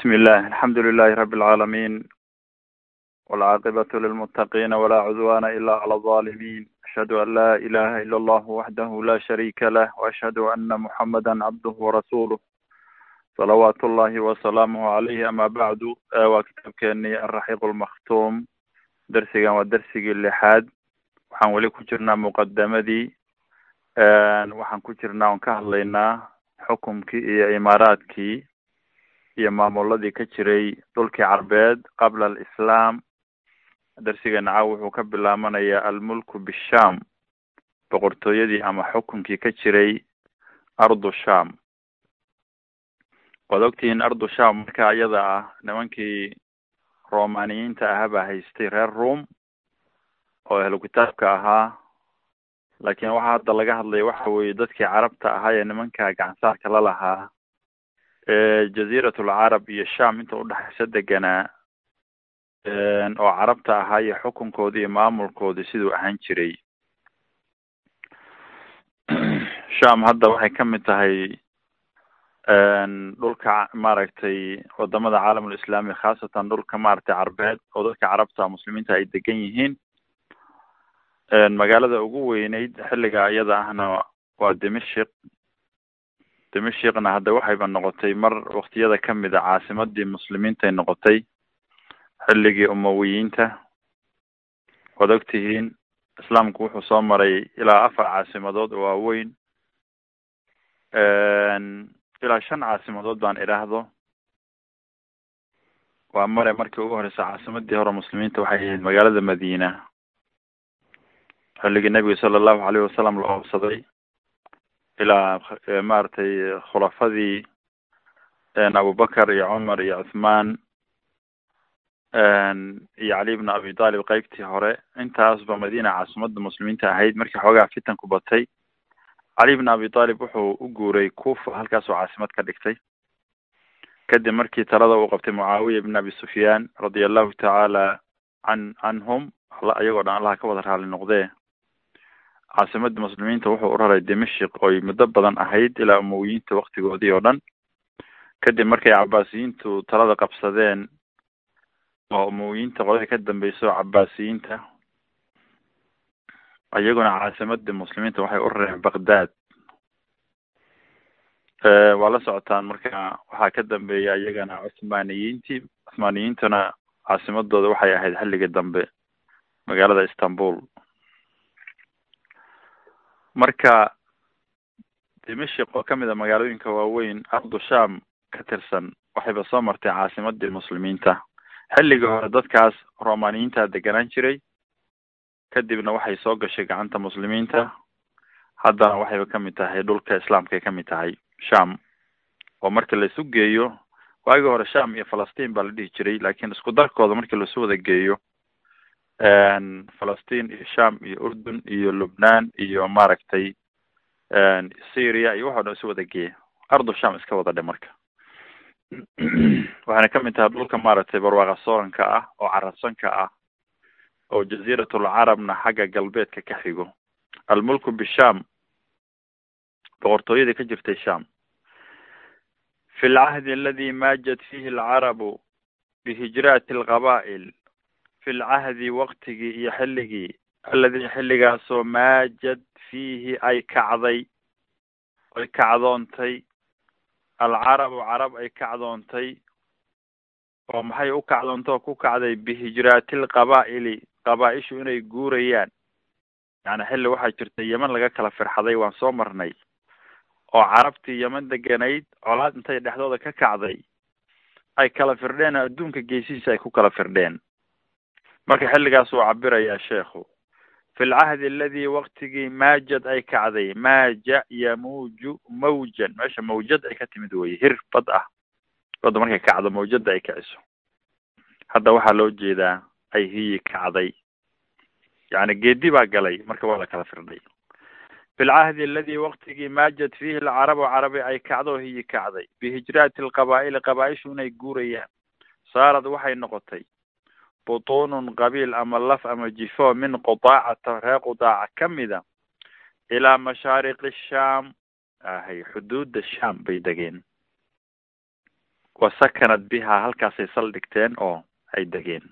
بسم الله الحمد لله رب العالمين والعاقبة للمتقين ولا عدوان إلا على الظالمين أشهد أن لا إله إلا الله وحده لا شريك له وأشهد أن محمدا عبده ورسوله صلوات الله وسلامه عليه أما بعد وكتاب كأني الرحيق المختوم درسي ودرسي اللحاد waxaan weli ku jirnaa muqadamadii waxaan ku jirnaa on ka hadlaynaa xukumkii iyo imaaraadkii iyo maamuladii ka jiray dhulkii carbeed qabla alislaam. Darsigeena caaw wuxuu ka bilaabanayaa almulku bisham boqortooyadii ama xukunkii ka jiray ardu sham waad ogtihiin ardu sham marka iyada ah nimankii romaniyiinta ahaa baa haystay reer room oo ahlu kitaabka ahaa. Laakiin waxaa hadda laga hadlaya waxa weeye dadkii carabta ahaa ee nimanka gacansaarka la lahaa jaziirat alcarab iyo sham inta udhexaysa deganaa oo carabta ahaa iyo xukunkoodi iyo maamulkoodi siduu ahaan jiray. Sham hadda waxay ka mid tahay dhulka maaragtay waddamada caalamul islaami khaasatan dhulka maaragtay carbeed oo dadka carabta muslimiinta ay degan yihiin. Magaalada ugu weyneyd xilliga iyada ahna waa dimashik dimashikna hadda waxayba noqotay mar waktiyada ka mid a caasimadii muslimiintay noqotay xilligii umawiyiinta. Waad ogtihiin islaamku wuxuu soo maray ilaa afar caasimadood oo waaweyn. Ilaa shan caasimadood baan idhaahdo. Waa mare markii ugu horeysa caasimadii hore muslimiinta waxay ahayd magaalada madiina. Xilligii nebiga sala allahu alayhi wasalam la oobsaday ilaa maaragtay khulafadii abubakar iyo cumar iyo cuthmaan iyo cali bna abi talib qeybtii hore. Intaasba madiina caasimada muslimiinta ahayd markii xoogaa fitanku batay cali bna abi talib wuxuu u guuray kufa halkaasoo caasimad ka dhigtay. Kadib markii talada uu qabtay mucaawiya ibn abi sufyaan radia allahu tacaala can canhum iyagoo dhan allaha ka wada raali noqdee caasimadii muslimiinta wuxuu u raray dimashik oy muddo badan ahayd ilaa umowiyiinta waktigoodii oo dhan. Kadib markay cabaasiyiintu talada qabsadeen oo umowiyiinta qolada ka dambeyso cabaasiyiinta iyaguna caasimadii muslimiinta waxay u rareen baghdad. Waa la socotaan marka waxaa ka dambeeya iyagana cuthmaaniyiintii cuthmaaniyiintuna caasimadooda waxay ahayd xilligii dambe magaalada istanbul marka dimashik oo ka mid a magaalooyinka waaweyn ardu sham ka tirsan waxayba soo martay caasimadii muslimiinta. Xilligii hore dadkaas romaniyiinta deganaan jiray kadibna waxay soo gashay gacanta muslimiinta. Haddana waxayba ka mid tahay dhulka islaamkaay ka mid tahay sham oo marka laisu geeyo waagii hore sham iyo falastiin baa la dhihi jiray laakiin isku darkooda markii laisu wada geeyo falastiin iyo sham iyo urdun iyo lubnaan iyo maaragtay syria iyo waxao dhan isu wada geeya ardu sham iska wada dhe marka. Waxayna ka mid tahay dhulka maaragtay barwaaqa sooranka ah oo carabsanka ah oo jaziiratul carabna xagga galbeedka ka xigo. Almulku bisham boqortooyadii ka jirtay sham fi lcahdi aladi maajad fihi alcarabu bihijraati alqaba'il fi lcahdi waktigii iyo xilligii aladi xilligaasoo maajad fiihi ay kacday ay kacdoontay alcarabu carab ay kacdoontay oo maxay u kacdoontay oo ku kacday bihijraati lqaba'ili qabaa-ishu inay guurayaan yani xilli waxaa jirta yeman laga kala firxaday waan soo marnay oo carabtii yeman deganayd colaad intay dhexdooda ka kacday ay kala firdheen adduunka geesihiisa ay ku kala firdheen marka xilligaas uu cabirayaa sheekhu fi lcahdi aladi waktigii maajad ay kacday maaja yamuuju mawjan meesha mawjad ay ka timid weye hir bad ah. Badda markay kacdo mawjada ay kiciso. Hadda waxaa loo jeedaa ay hiyi kacday yani geedi baa galay marka waa la kala firdhay. Fi lcahdi aladi waktigii maajad fiihi alcarabu carabi ay kacdo hiyi kacday bihijraati alqaba'ili qabaa-ishu inay guurayaan. Saarad waxay noqotay butunun qabiil ama laf ama jifo min qudaacata ree qudaaca kamida ilaa mashaariqi sham ahay xuduuda sham bay degeen wa sakanat bihaa halkaasay saldhigteen oo ay degeen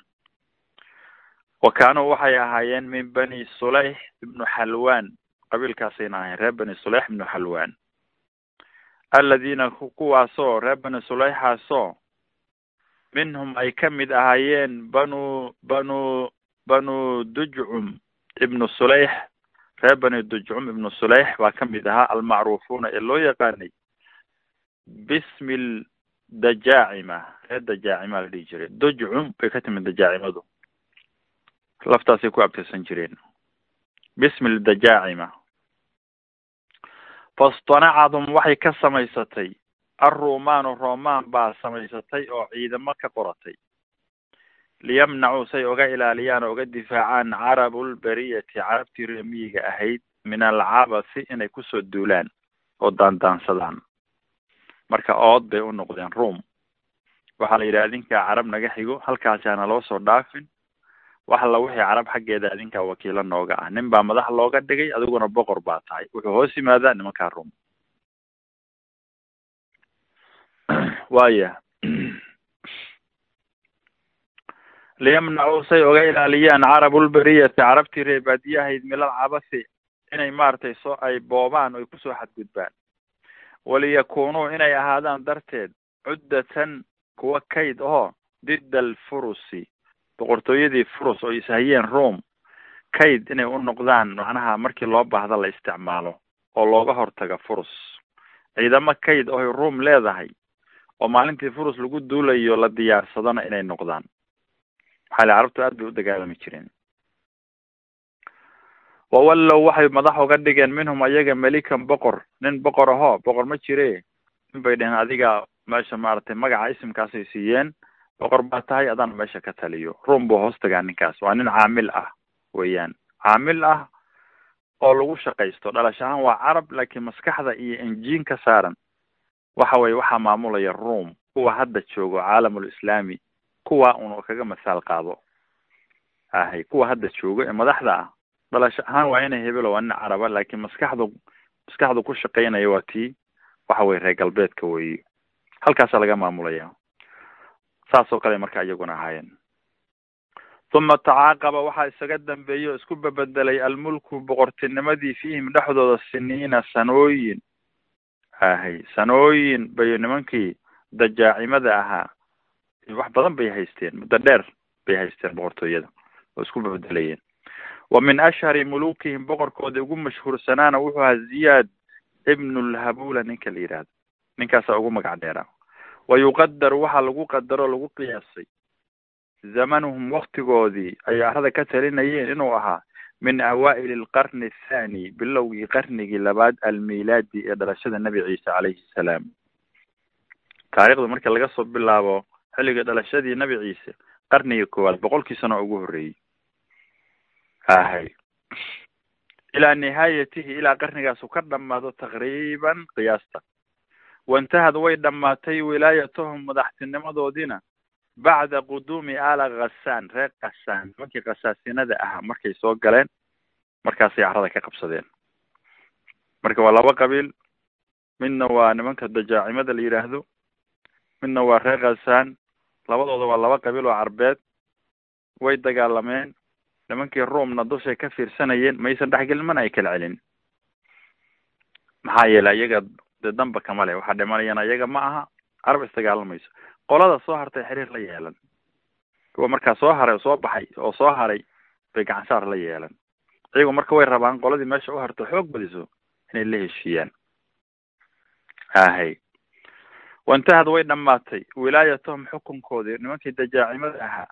wa kaanuu waxay ahaayeen min bani suleyx ibnu xalwan qabiilkaasayna ahayen reer bani suleyx ibnu xalwan aladiina kuwaasoo reer bani suleyxaasoo minhum ay ka mid ahaayeen banu banu banu dujcum ibnu suleyx reer bani dujcum ibnu suleyx baa ka mid ahaa almacruufuuna ee loo yaqaanay bismi dajaacima reer dajaacima la dhihi jiray. Dujcum bay ka timid dajaacimadu. Laftaasay ku abtirsan jireen. Bismi dajaacima. Fastanacadum waxay ka samaysatay arrumaanu romaan baa samaysatay oo ciidamo ka qoratay. Liyamnacuu say oga ilaaliyaan oo oga difaacaan carabulberiyati carabtii reemiyiga ahayd min alcabasi inay ku soo duulaan oo daandaansadaan marka ood bay u noqdeen room waxaa la yidhi adinkaa carab naga xigo halkaasi loo soo dhaafin. Wax alla wixii carab xaggeeda adinkaa wakiilo nooga ah. Nin baa madax looga dhigay adiguna boqor baa tahay. Wuxuu hoos yimaadaa nimankaa room waya liyamnacuu say oga ilaaliyaan carabulberiyati carabtii ree baadiyahayd milal cabasi inay maaragtay soo ay boobaan oy ku soo xadgudbaan. Waliyakunuu inay ahaadaan darteed cuddatan kuwa kayd oo didda alfurusi boqortooyadii furus oo ishayeen rome kayd inay u noqdaan macnaha markii loo baahda la isticmaalo oo looga hortaga furus. Ciidamo kayd oy rome leedahay oo maalintii furus lagu duulayo la diyaarsadona inay noqdaan. Maxaa le carabtu aad bay u dagaalami jireen wawallow waxay madax uga dhigeen minhum ayaga melikan boqor. Nin boqor ahoo boqor ma jire. Nin bay dheheen adiga meesha maaragtay magaca isimkaasay siiyeen. Boqor baa tahay adaan meesha ka taliyo. Ruum buu hoos tagaa ninkaas. Waa nin caamil ah weeyaan. Caamil ah oo lagu shaqaysto. Dhalash ahaan waa carab laakiin maskaxda iyo injiin ka saaran waxa weye waxaa maamulaya room kuwa hadda joogo caalamul islaami kuwa un kaga masaal qaado. Ahay kuwa hadda joogo ee madaxda ah. Dhalasho ahaan waa inay hebelo waa nin caraba laakiin maskaxdu maskaxdu ku shaqaynaya waa tii. Waxa weye reer galbeedka weyi halkaasaa laga maamulaya. Saas oo kale marka iyaguna ahaayeen. Uma tacaaqaba waxaa isaga dambeeyey oo isku bebedelay almulku boqortinimadii fiihim dhexdooda siniina sanooyin ahay. Sanooyin bay nimankii dajaacimada ahaa. Wax badan bay haysteen. Muddo dheer bay haysteen boqortooyada oo isku bebedelayeen wa min ashhari mulukihim boqorkoodii ugu mashhuursanaana wuxuu ahaa ziyaad ibnulhabula ninka la yidhaahdo ninkaasaa ugu magac dheeraa wa yuqadaru waxaa lagu qadaro lagu qiyaasay. Zamanuhum waktigoodii ay arada ka talinayeen inuu ahaa min awaa'ili alqarni athani bilowgii qarnigii labaad almilaadi ee dhalashada nebi ciise calayhi salaam. Taarikhda marka laga soo bilaabo xilliga dhalashadii nebi ciise qarnigii koowaad boqolkii sano ugu horreeyey ahay ilaa nihaayatihi ilaa qarnigaasu ka dhamaado taqriiban qiyaasta. Waintahad way dhammaatay wilaayatuhum madaxtinimadoodiina bacda quduumi ala khasaan reer khasaan nimankii khasaasinada ahaa markay soo galeen markaasay carada ka qabsadeen marka waa laba qabiil midna waa nimanka dajaacimada la yidhaahdo midna waa reer khasaan labadooda waa laba qabiil oo carbeed way dagaalameen nimankii roomna dushay ka fiirsanayeen maysan dhexgelin mana ay kala celin maxaa yeelay iyaga dee damba kama le waxaa dhimanayaan iyaga ma aha carab isdagaalamayso qolada soo hartay xiriir la yeelan. Kuwa markaa soo haray oo soo baxay oo soo haray bay gacansaar la yeelan. Iyagu marka way rabaan qoladii meesha u harto xoog badiso inay la heshiiyaan. Ahay waintahad way dhamaatay wilaayatuhum xukunkoodii nimankii dajaacimada ahaa.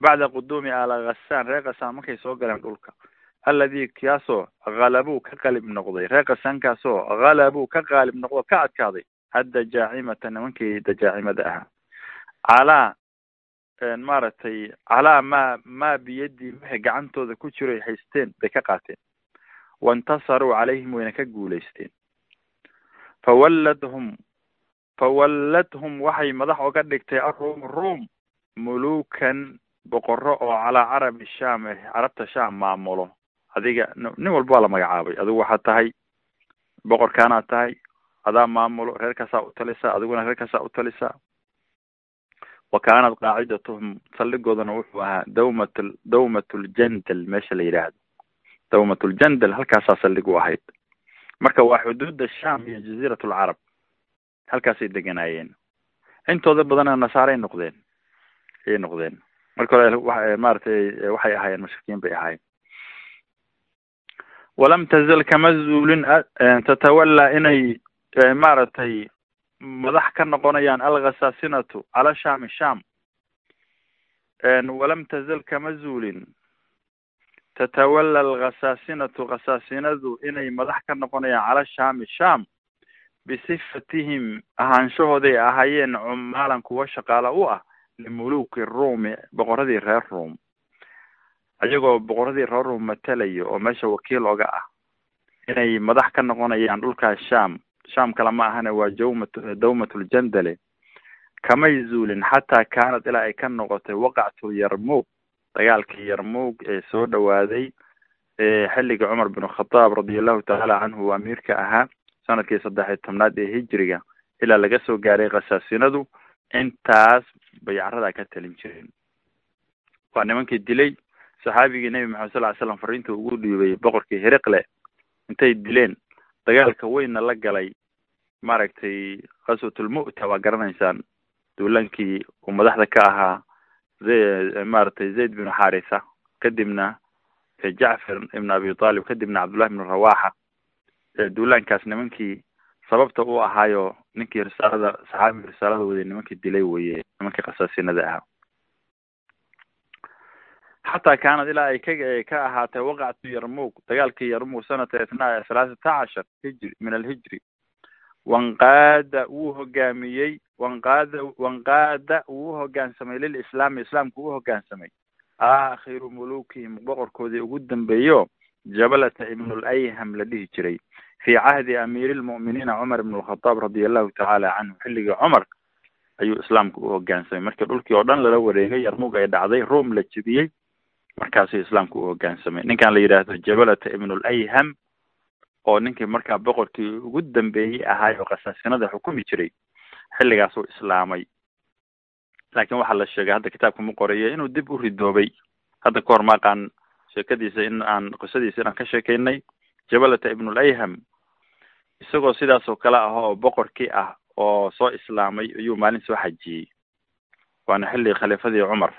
Bacda quduumi ala khasaan reer khasaan markay soo galeen dhulka. Alladii kaasoo halabuu ka qalib noqday. Reer khasaankaasoo halabuu ka qaalib noqdo ka adkaaday addajaacimata nimankii dajaacimada ahaa calaa maaragtay calaa maa maa biyadii wixii gacantooda ku jiray haysteen bay ka qaateen. Waintasaruu calayhim wayna ka guulaysteen. Fawalladhum fawalladhum waxay madax oga dhigtay aruum ruum mulukan boqoro oo calaa carabi sham carabta sham maamulo. Adiga nin walba waa la magacaabay. Adigu waxaad tahay boqorkaanaad tahay adaa maamulo reerkaasaa u talisaa adiguna reerkaasaa u talisaa wa kaanat qaacidatuhum saldhigoodana wuxuu ahaa dawmat dawmat ljandal meesha la yidhaahdo dawmat ljandal halkaasaa saldhig u ahayd marka waa xuduudda sham iyo jaziirat lcarab halkaasay deganaayeen intooda badana nasaaray noqdeen ayay noqdeen marka hore wa maaragtay waxay ahaayeen mushrikiin bay ahaayeen walam tazal kama zuulin tatawallaa inay maaragtay madax ka noqonayaan alkhasaasinatu cala shami sham walam tazal kama zuulin. Tatawalla alkhasaasinatu khasaasinadu inay madax ka noqonayaan cala shami sham bisifatihim ahaanshahooday ahaayeen cumaalan kuwa shaqaalo u ah limuluki ruumi boqoradii reer ruom iyagoo boqoradii reer ruom matalayo oo meesha wakiil oga ah. Inay madax ka noqonayaan dhulkaas sham sham kale ma ahane waa jawmat dawmatljandale kamay zuulin xataa kaanad ilaa ay ka noqotay waqactul yarmuug dagaalkii yarmuug ee soo dhawaaday xilligii cumar bin khataab radiallahu tacaala canhu uu amiirka ahaa sannadkii saddexiy tobnaad ee hijriga ilaa laga soo gaaray khasaasinadu intaas bay caradaa ka talin jireen. Waa nimankii dilay saxaabigii nebi maxamed sal ly slam fariinta ugu dhiibay boqorkii heriqle intay dileen dagaalka weynna la galay maaragtay qaswatulmu'ta waa garanaysaan. Duulankii uu madaxda ka ahaa za maaragtay zayd binu xaritha kadibna jacfar ibn abi talib kadibna cabdullahi ibnu rawaxa duulaankaas nimankii sababta u ahaayo ninkii risaalada saxaabiga risaalada waday nimankii dilay weye nimankii khasaasinada ahaa xataa kaanad ilaa ay ka ka ahaatay waqactu yarmug dagaalkii yarmug sanata itnaa halaasata cashar hijri min alhijri wanqaada wuu hogaamiyey wanqaada wanqaada wuu hogaansamay lilislaami islaamka uu hogaansamay aakhiru mulukihim boqorkoodii ugu dambeeyo jabalata ibnulayham la dhihi jiray fi cahdi amiiri lmu'miniina cumar ibn lkhataab radia allahu tacaala canhu xilligii cumar ayuu islaamka u hogaansamay markii dhulkii oo dhan lala wareegay yarmug ay dhacday rome la jebiyey markaasuu islaamka u hogaansamay. Ninkan la yidhaahdo jabalata ibnulayham oo ninkii markaa boqorkii ugu dambeeyey ahaay oo khasaasinada xukumi jiray xilligaasuu islaamay. Laakiin waxaa la sheegay hadda kitaabka ma qorayo inuu dib u ridoobay. Hadda ka hor maaqaan sheekadiisa in aan qisadiisa inaan ka sheekeynay jabalata ibnulayham isagoo sidaas oo kale ah oo boqorkii ah oo soo islaamay ayuu maalin soo xajiyey. Waana xilligii khaliifadii cumar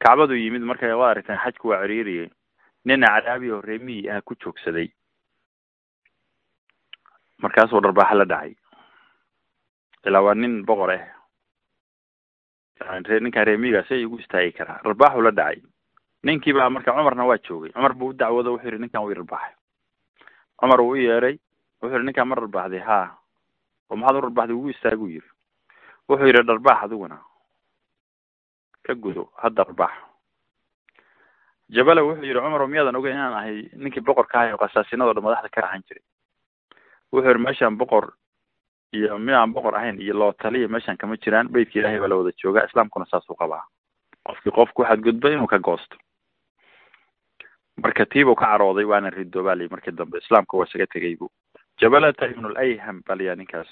kacbaduu yimid marka waad aragteen xajku waa ciriiriyey. Nin caraabi oo reemihii ah ku joogsaday. Markaasuu dharbaaxa la dhacay. Ilaa waa nin boqor ah ninkaan reemiga si ay ugu istaagi karaa. Dharbaaxuu la dhacay. Ninkii baa marka cumarna waa joogay. Cumar buu u dacwoodo wuxuu yihi ninkan uu dharbaaxay cumar uu u yeeray. Wuxuu yihi ninkaan ma dharbaaxday ha oo maxaad u dharbaaxday ugu istaaguu yiri wuxuu yihi dharbaax adiguna ka gudo hadda dharbaax jabala wuxuu yihi cumar miyaadan ogeyn inaan ahay? Ninkii boqorka ahay oo khasaasinado dhan madaxda ka rahan jiray. Wuxuu yihi meeshaan boqor iyo midaan boqor ahayn iyo loo taliya meeshaan kama jiraan beytka ilaahay baa la wada joogaa islaamkuna saasuu qabaa. Qofkii qofku xadgudba inuu ka goosto. Marka tiibuu ka carooday waana ridoobaali markii dambe islaamka waa isaga tegay bu jabalata ibnulayham baliyaa ninkaas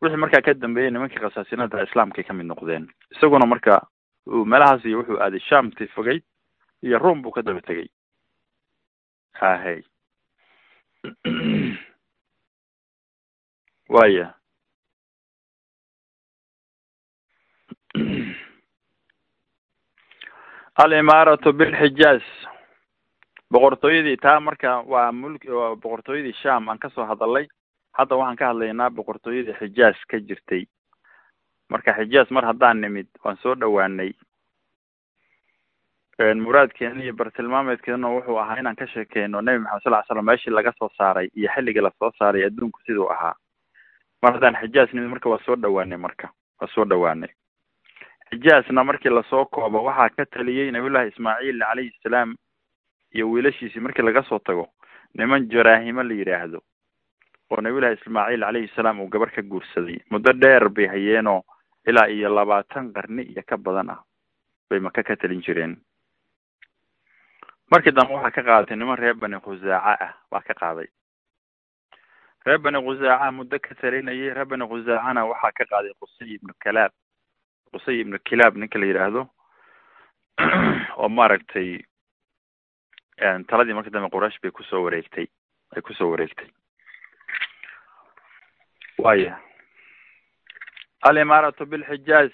wixii markaa ka dambeeyey nimankii khasaasinada islaamkay ka mid noqdeen. Isaguna marka meelahaas iyo wuxuu aaday shamti fogay iyo room buu ka daba tegay ahey waya alimaaratu bilxijaaz boqortooyadii taa marka waa mulk boqortooyadii sham aan ka soo hadalay hadda waxaan ka hadlaynaa boqortooyadii xijaaz ka jirtay. Marka xijaaz mar haddaan nimid waan soo dhawaanay muraadkeena iyo bartilmaameedkeena wuxuu ahaa inaan ka sheekeyno nebi maxamed sal ly slam meeshii laga soo saaray iyo xilligii la soo saaray adduunku siduu ahaa. Mar haddaan xijaaz nimid marka waa soo dhawaanay marka waa soo dhawaanay xijaazna markii la soo koobo waxaa ka taliyey nabiyullahi ismaaciil calayhi salaam iyo wiilashiisii markii laga soo tago niman jaraahimo la yidhaahdo oo nabiyullahi ismaaciil calayhi salaam uu gabar ka guursaday. Muddo dheer bay hayeenoo ilaa iyo labaatan qarni iyo ka badan ah bay maka ka talin jireen. Markii dambe waxaa ka qaadatay niman reer bani khusaaca ah waa ka qaaday. Reer bani khusaaca muddo ka talinayay reer bani khusaacana waxaa ka qaaday qusay ibnu kalaab qusay ibnu kilaab ninka la yidhaahdo oo maaragtay taladii marka dambe quraysh bay ku soo wareegtay ay ku soo wareegtay waya alimaaratu bilxijaaz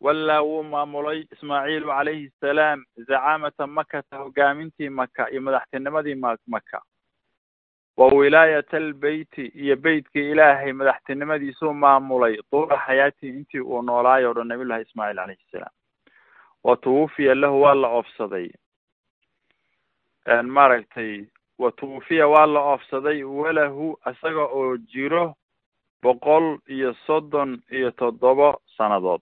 wallaa wuu maamulay ismaaciilu calayhi salaam zacaamata makata hogaamintii maka iyo madaxtinimadii ma maka wa wilaayata albeyti iyo beytkii ilaahay madaxtinimadiisuu maamulay duula xayaatii intii uu noolaayo o dhan nabiyullahi ismaaciil calayhi salaam. Wa tuwufiya lahu waa la oofsaday maaragtay wa tuwufiya waa la oofsaday walahu isaga oo jiro boqol iyo soddon iyo toddoba sanadood.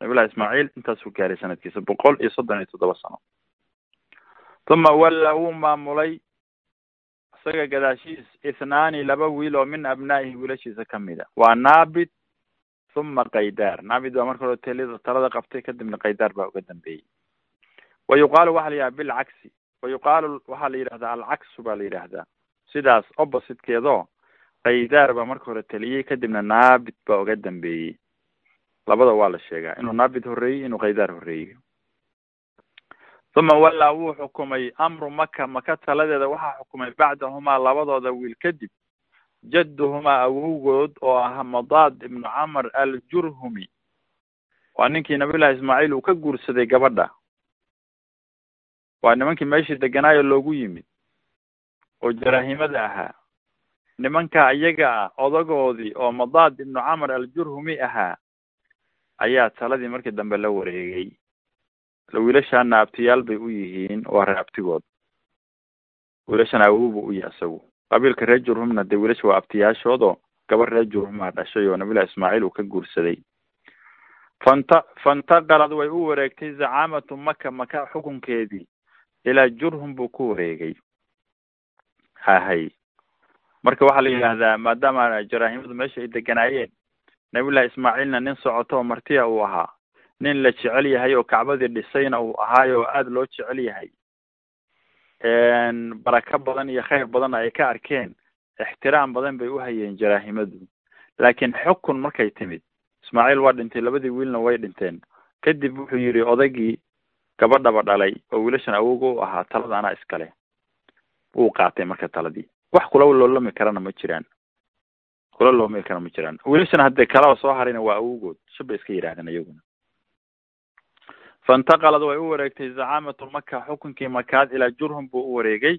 Nabiyullahi ismaaciil intaasuu gaaray sanadkiisa boqol iyo soddon iyo toddoba sano. Uma walla wuu maamulay isaga gadaashiis ithnaani laba wiil oo min abnaa'ihi wiilashiisa kamida waa naabit uma kaydaar naabit baa marka hore telida talada qabtay kadibna kaydaar baa uga dambeeyey. Wa yuqaalu waxa la yidhahda bilcagsi wa yuqaalu waxaa la yidhahdaa alcaksu baa la yidhaahdaa sidaas oppositekeedoo kaydaar baa marka hore teliyey kadibna naabit baa uga dambeeyey labada waa la sheegaa inuu naabit horreeyey inuu kaydaar horreeyey uma wallaa wuu xukumay amru maka maka taladeeda waxaa xukumay bacdahumaa labadooda wiil kadib jadduhumaa awowgood oo ahaa madaad ibnu camar aljurhumi waa ninkii nabiyullahi ismaaciil uu ka guursaday gabadha waa nimankii meeshii deganaayo loogu yimid oo jaraahimada ahaa. Nimanka iyaga ah odagoodii oo madaad ibnu camar aljurhumi ahaa ayaa taladii markii dambe la wareegay. Wiilashaana abtiyaal bay u yihiin waa reer abtigood wiilashan awowba u yahay isagu qabiilka reer jurhumna dee wiilasha waa abtiyaashoodoo gabar reer jurhumaa dhashay oo nabillahi ismaaciil uu ka guursaday. Fanta fantaqalad way u wareegtay zacaamatu maka maka xukunkeedii ilaa jurhum buu ku wareegay. Hahay marka waxaa la yidhaahdaa maadaama jaraahimadu meesha ay deganaayeen nabiyullahi ismaaciilna nin socoto oo martiya uu ahaa nin la jecel yahay oo kacbadii dhisayna uu ahaayo oo aada loo jecel yahay. Barako badan iyo khayr badanna ay ka arkeen ixtiraam badan bay u hayeen jaraahimadu. Laakiin xukun markay timid ismaaciil waa dhintay labadii wiilna way dhinteen. Kadib wuxuu yidhi odaygii gabadhaba dhalay oo wiilashan awowga u ahaa talada anaa iskale. Wuu qaatay marka taladii wax kula loolami karana ma jiraan. Kula loolami kara ma jiraan. Wiilashan haddee kalaba soo harayna waa awowgood shaba iska yidhahdeen iyaguna. Faintaqalad way u wareegtay zacaamatu maka xukunkii makaad ilaa jurhum buu u wareegay.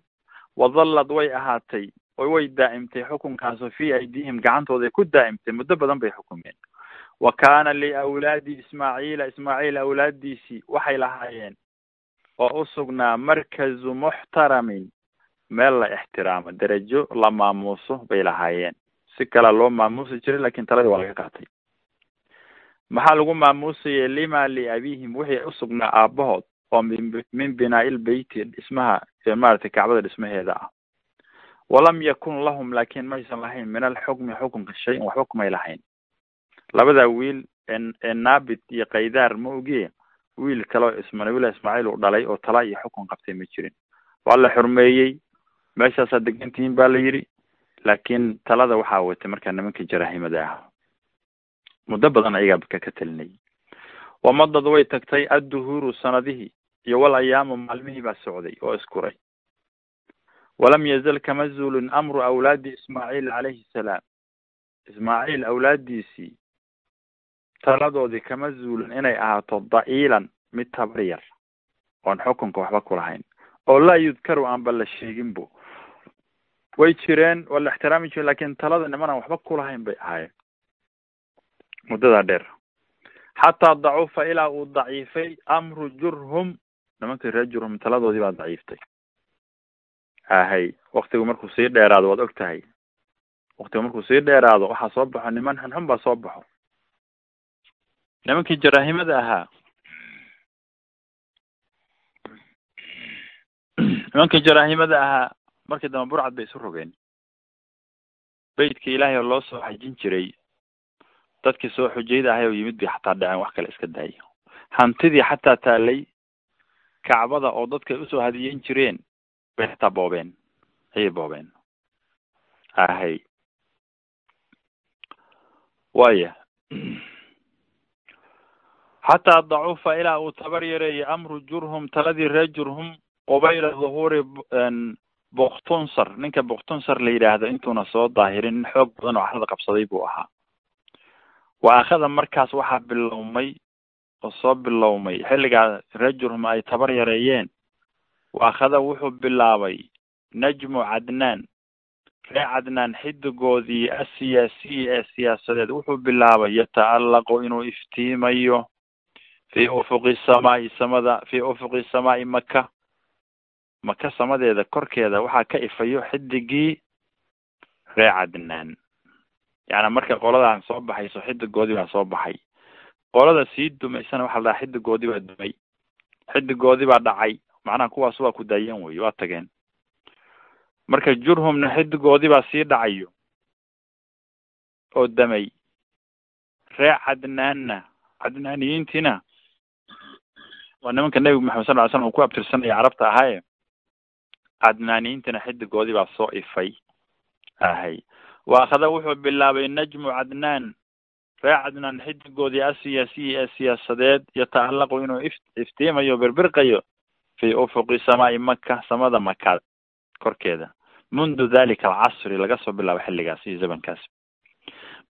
Wadallad way ahaatay. Oo way daa'imtay xukunkaasoo fii aydihim gacantooday ku daa'imtay. Muddo badan bay xukumeen wa kaana liawlaadi ismaaciila ismaaciil awlaaddiisii waxay lahaayeen oo u sugnaa markazu muxtaramin meel la ixtiraamo derajo la maamuuso bay lahaayeen. Si kala loo maamuusi jiray laakiin taladii waa laga qaatay. Maxaa lagu maamuusayay? Lima liabihim wixii usugnaa aabahood oo min min binaail beyti dhismaha maaragtay kacbada dhismaheeda ah. Walam yakun lahum laakin maysan lahayn min alxukmi xukunka shay-in waxba kumay lahayn labada wiil ee naabit iyo kaydaar ma ogiye wiil kaleo isma nabillahi ismaaciil uu dhalay oo tala iyo xukun qabtay ma jirin. Waa la xurmeeyey meeshaasaa degan tihiin ba la yidhi laakin talada waxaa watay markaa nimankii jaraahimada ahaa muddo badan ayagaa ka ka telinayay wamadad way tagtay adduhuuru sanadihii iyo wal ayaamu maalmihii baa socday oo iskuray walam yazal kama zuulin amru awlaadi ismaaciil calayhi salaam. Ismaaciil awlaaddiisii taladoodii kama zuulin inay ahaato da'iilan mid tabar yar oon xukunka waxba ku lahayn oo laa yudkaru aanba la sheeginbo way jireen waa la ixtiraami jiren laakiin talada nimanaan waxba kulahayn bay ahaayeen. Muddadaa dheer. Xataa dacufa ilaa uu daciifay amru jurhum nimankii reer jurhum taladoodii baa daciiftay. Ahay waktigu markuu sii dheeraado waad og tahay waktigu markuu sii dheeraado waxaa soo baxo niman xunxun baa soo baxo nimankii jaraahimada ahaa? Nimankii jaraahimada ahaa? Markii dambe burcad bay isu rogeen. Beytka ilaahay oo loo soo xajin jiray dadkii soo xujayda ahay oo yimid bay xataa dhaceen wax kale iska daaya hantidii xataa taalay kacbada oo dadkay u soo hadiyeyn jireen bay xataa boobeen ayay boobeen. Ahay waya xataa dacufa ilaa uu tabar yareeyay amru jurhum taladii reer jurhum qubayla dhuhuuri buktunsar ninka buktunsar la yidhaahdo intuuna soo daahirin nin xoog badan oo carada qabsaday buu ahaa wa akhada markaas waxaa bilowmay oo soo bilowmay xilligaa reer jurhum ay tabar yareeyeen wa akhada wuxuu bilaabay najmu cadnaan reer cadnaan xidigoodii asiyaasiyi ee siyaasadeed wuxuu bilaabay yata'allaqu inuu iftiimayo fi ufuqi samaai samada fi ufuqi samaai maka maka samadeeda korkeeda waxaa ka ifayo xidigii reer cadnaan yacni marka qoladan soo baxayso xidigoodii baa soo baxay. Qolada sii dumaysana waxaa la dhahaa xidigoodii baa dumay. Xidigoodii baa dhacay. Macnaha kuwaas waa ku daayeen wey waa tageen. Marka jurhumna xidigoodii baa sii dhacayo oo damay. Reer cadnaanna cadnaaniyiintiina waa nimanka nebigu maxamed sal ly slam uu ku abtirsanaya carabta ahaaye cadnaaniyiintina xidigoodii baa soo ifay ahay wa akhada wuxuu bilaabay najmu cadnaan reer cadnaan xidigoodii asiyaasiyi ee siyaasadeed yata'allaqu inuu if iftiimayo birbirqayo fi ufuqi samaai maka samada makaad korkeeda. Mundu dalika alcasri laga soo bilaabo xilligaas iyo zamankaas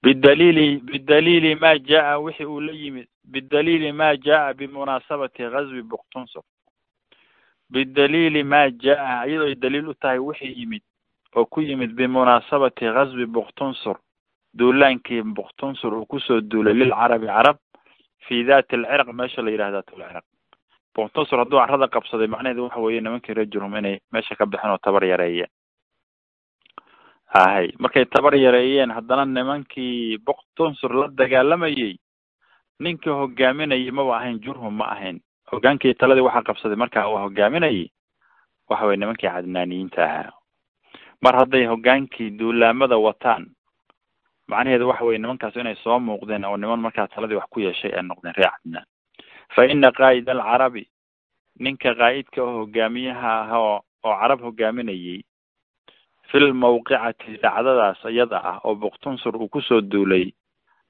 bidaliili bidaliili ma jaa wixi uu la yimid bidaliili ma jaa bimunaasabati gazwi buktunsur bidaliili ma jaa iyadoo ay daliil u tahay wixii yimid oo ku yimid bimunaasabati gazwi buktunsur duulaankii buktunsur uu ku soo duulay lilcarabi carab fi dati alciraq meesha la yidhaha dat lciraq buktunsur hadduu carada qabsaday macnaheedu waxa weeye nimankii reer jurhum inay meesha ka baxeen oo tabar yareeyeen ahay markay tabar yareeyeen. Haddana nimankii buktunsur la dagaalamayey ninkii hogaaminayay maba ahayn jurhum ma ahayn. Hogaankii taladii waxaa qabsaday markaa uu hogaaminayay waxa weye nimankii cadnaaniyiinta ahaa. Mar hadday hogaankii duulaamada wataan macnaheedu waxa weye nimankaas inay soo muuqdeen oo niman markaa taladii wax ku yeeshay ay noqdeen reer cadnaan fa ina qaa'id alcarabi ninka qaa'idka oo hogaamiyaha ah oo oo carab hogaaminayay fil mawqicati dhacdadaas iyada ah oo buktunsur uu ku soo duulay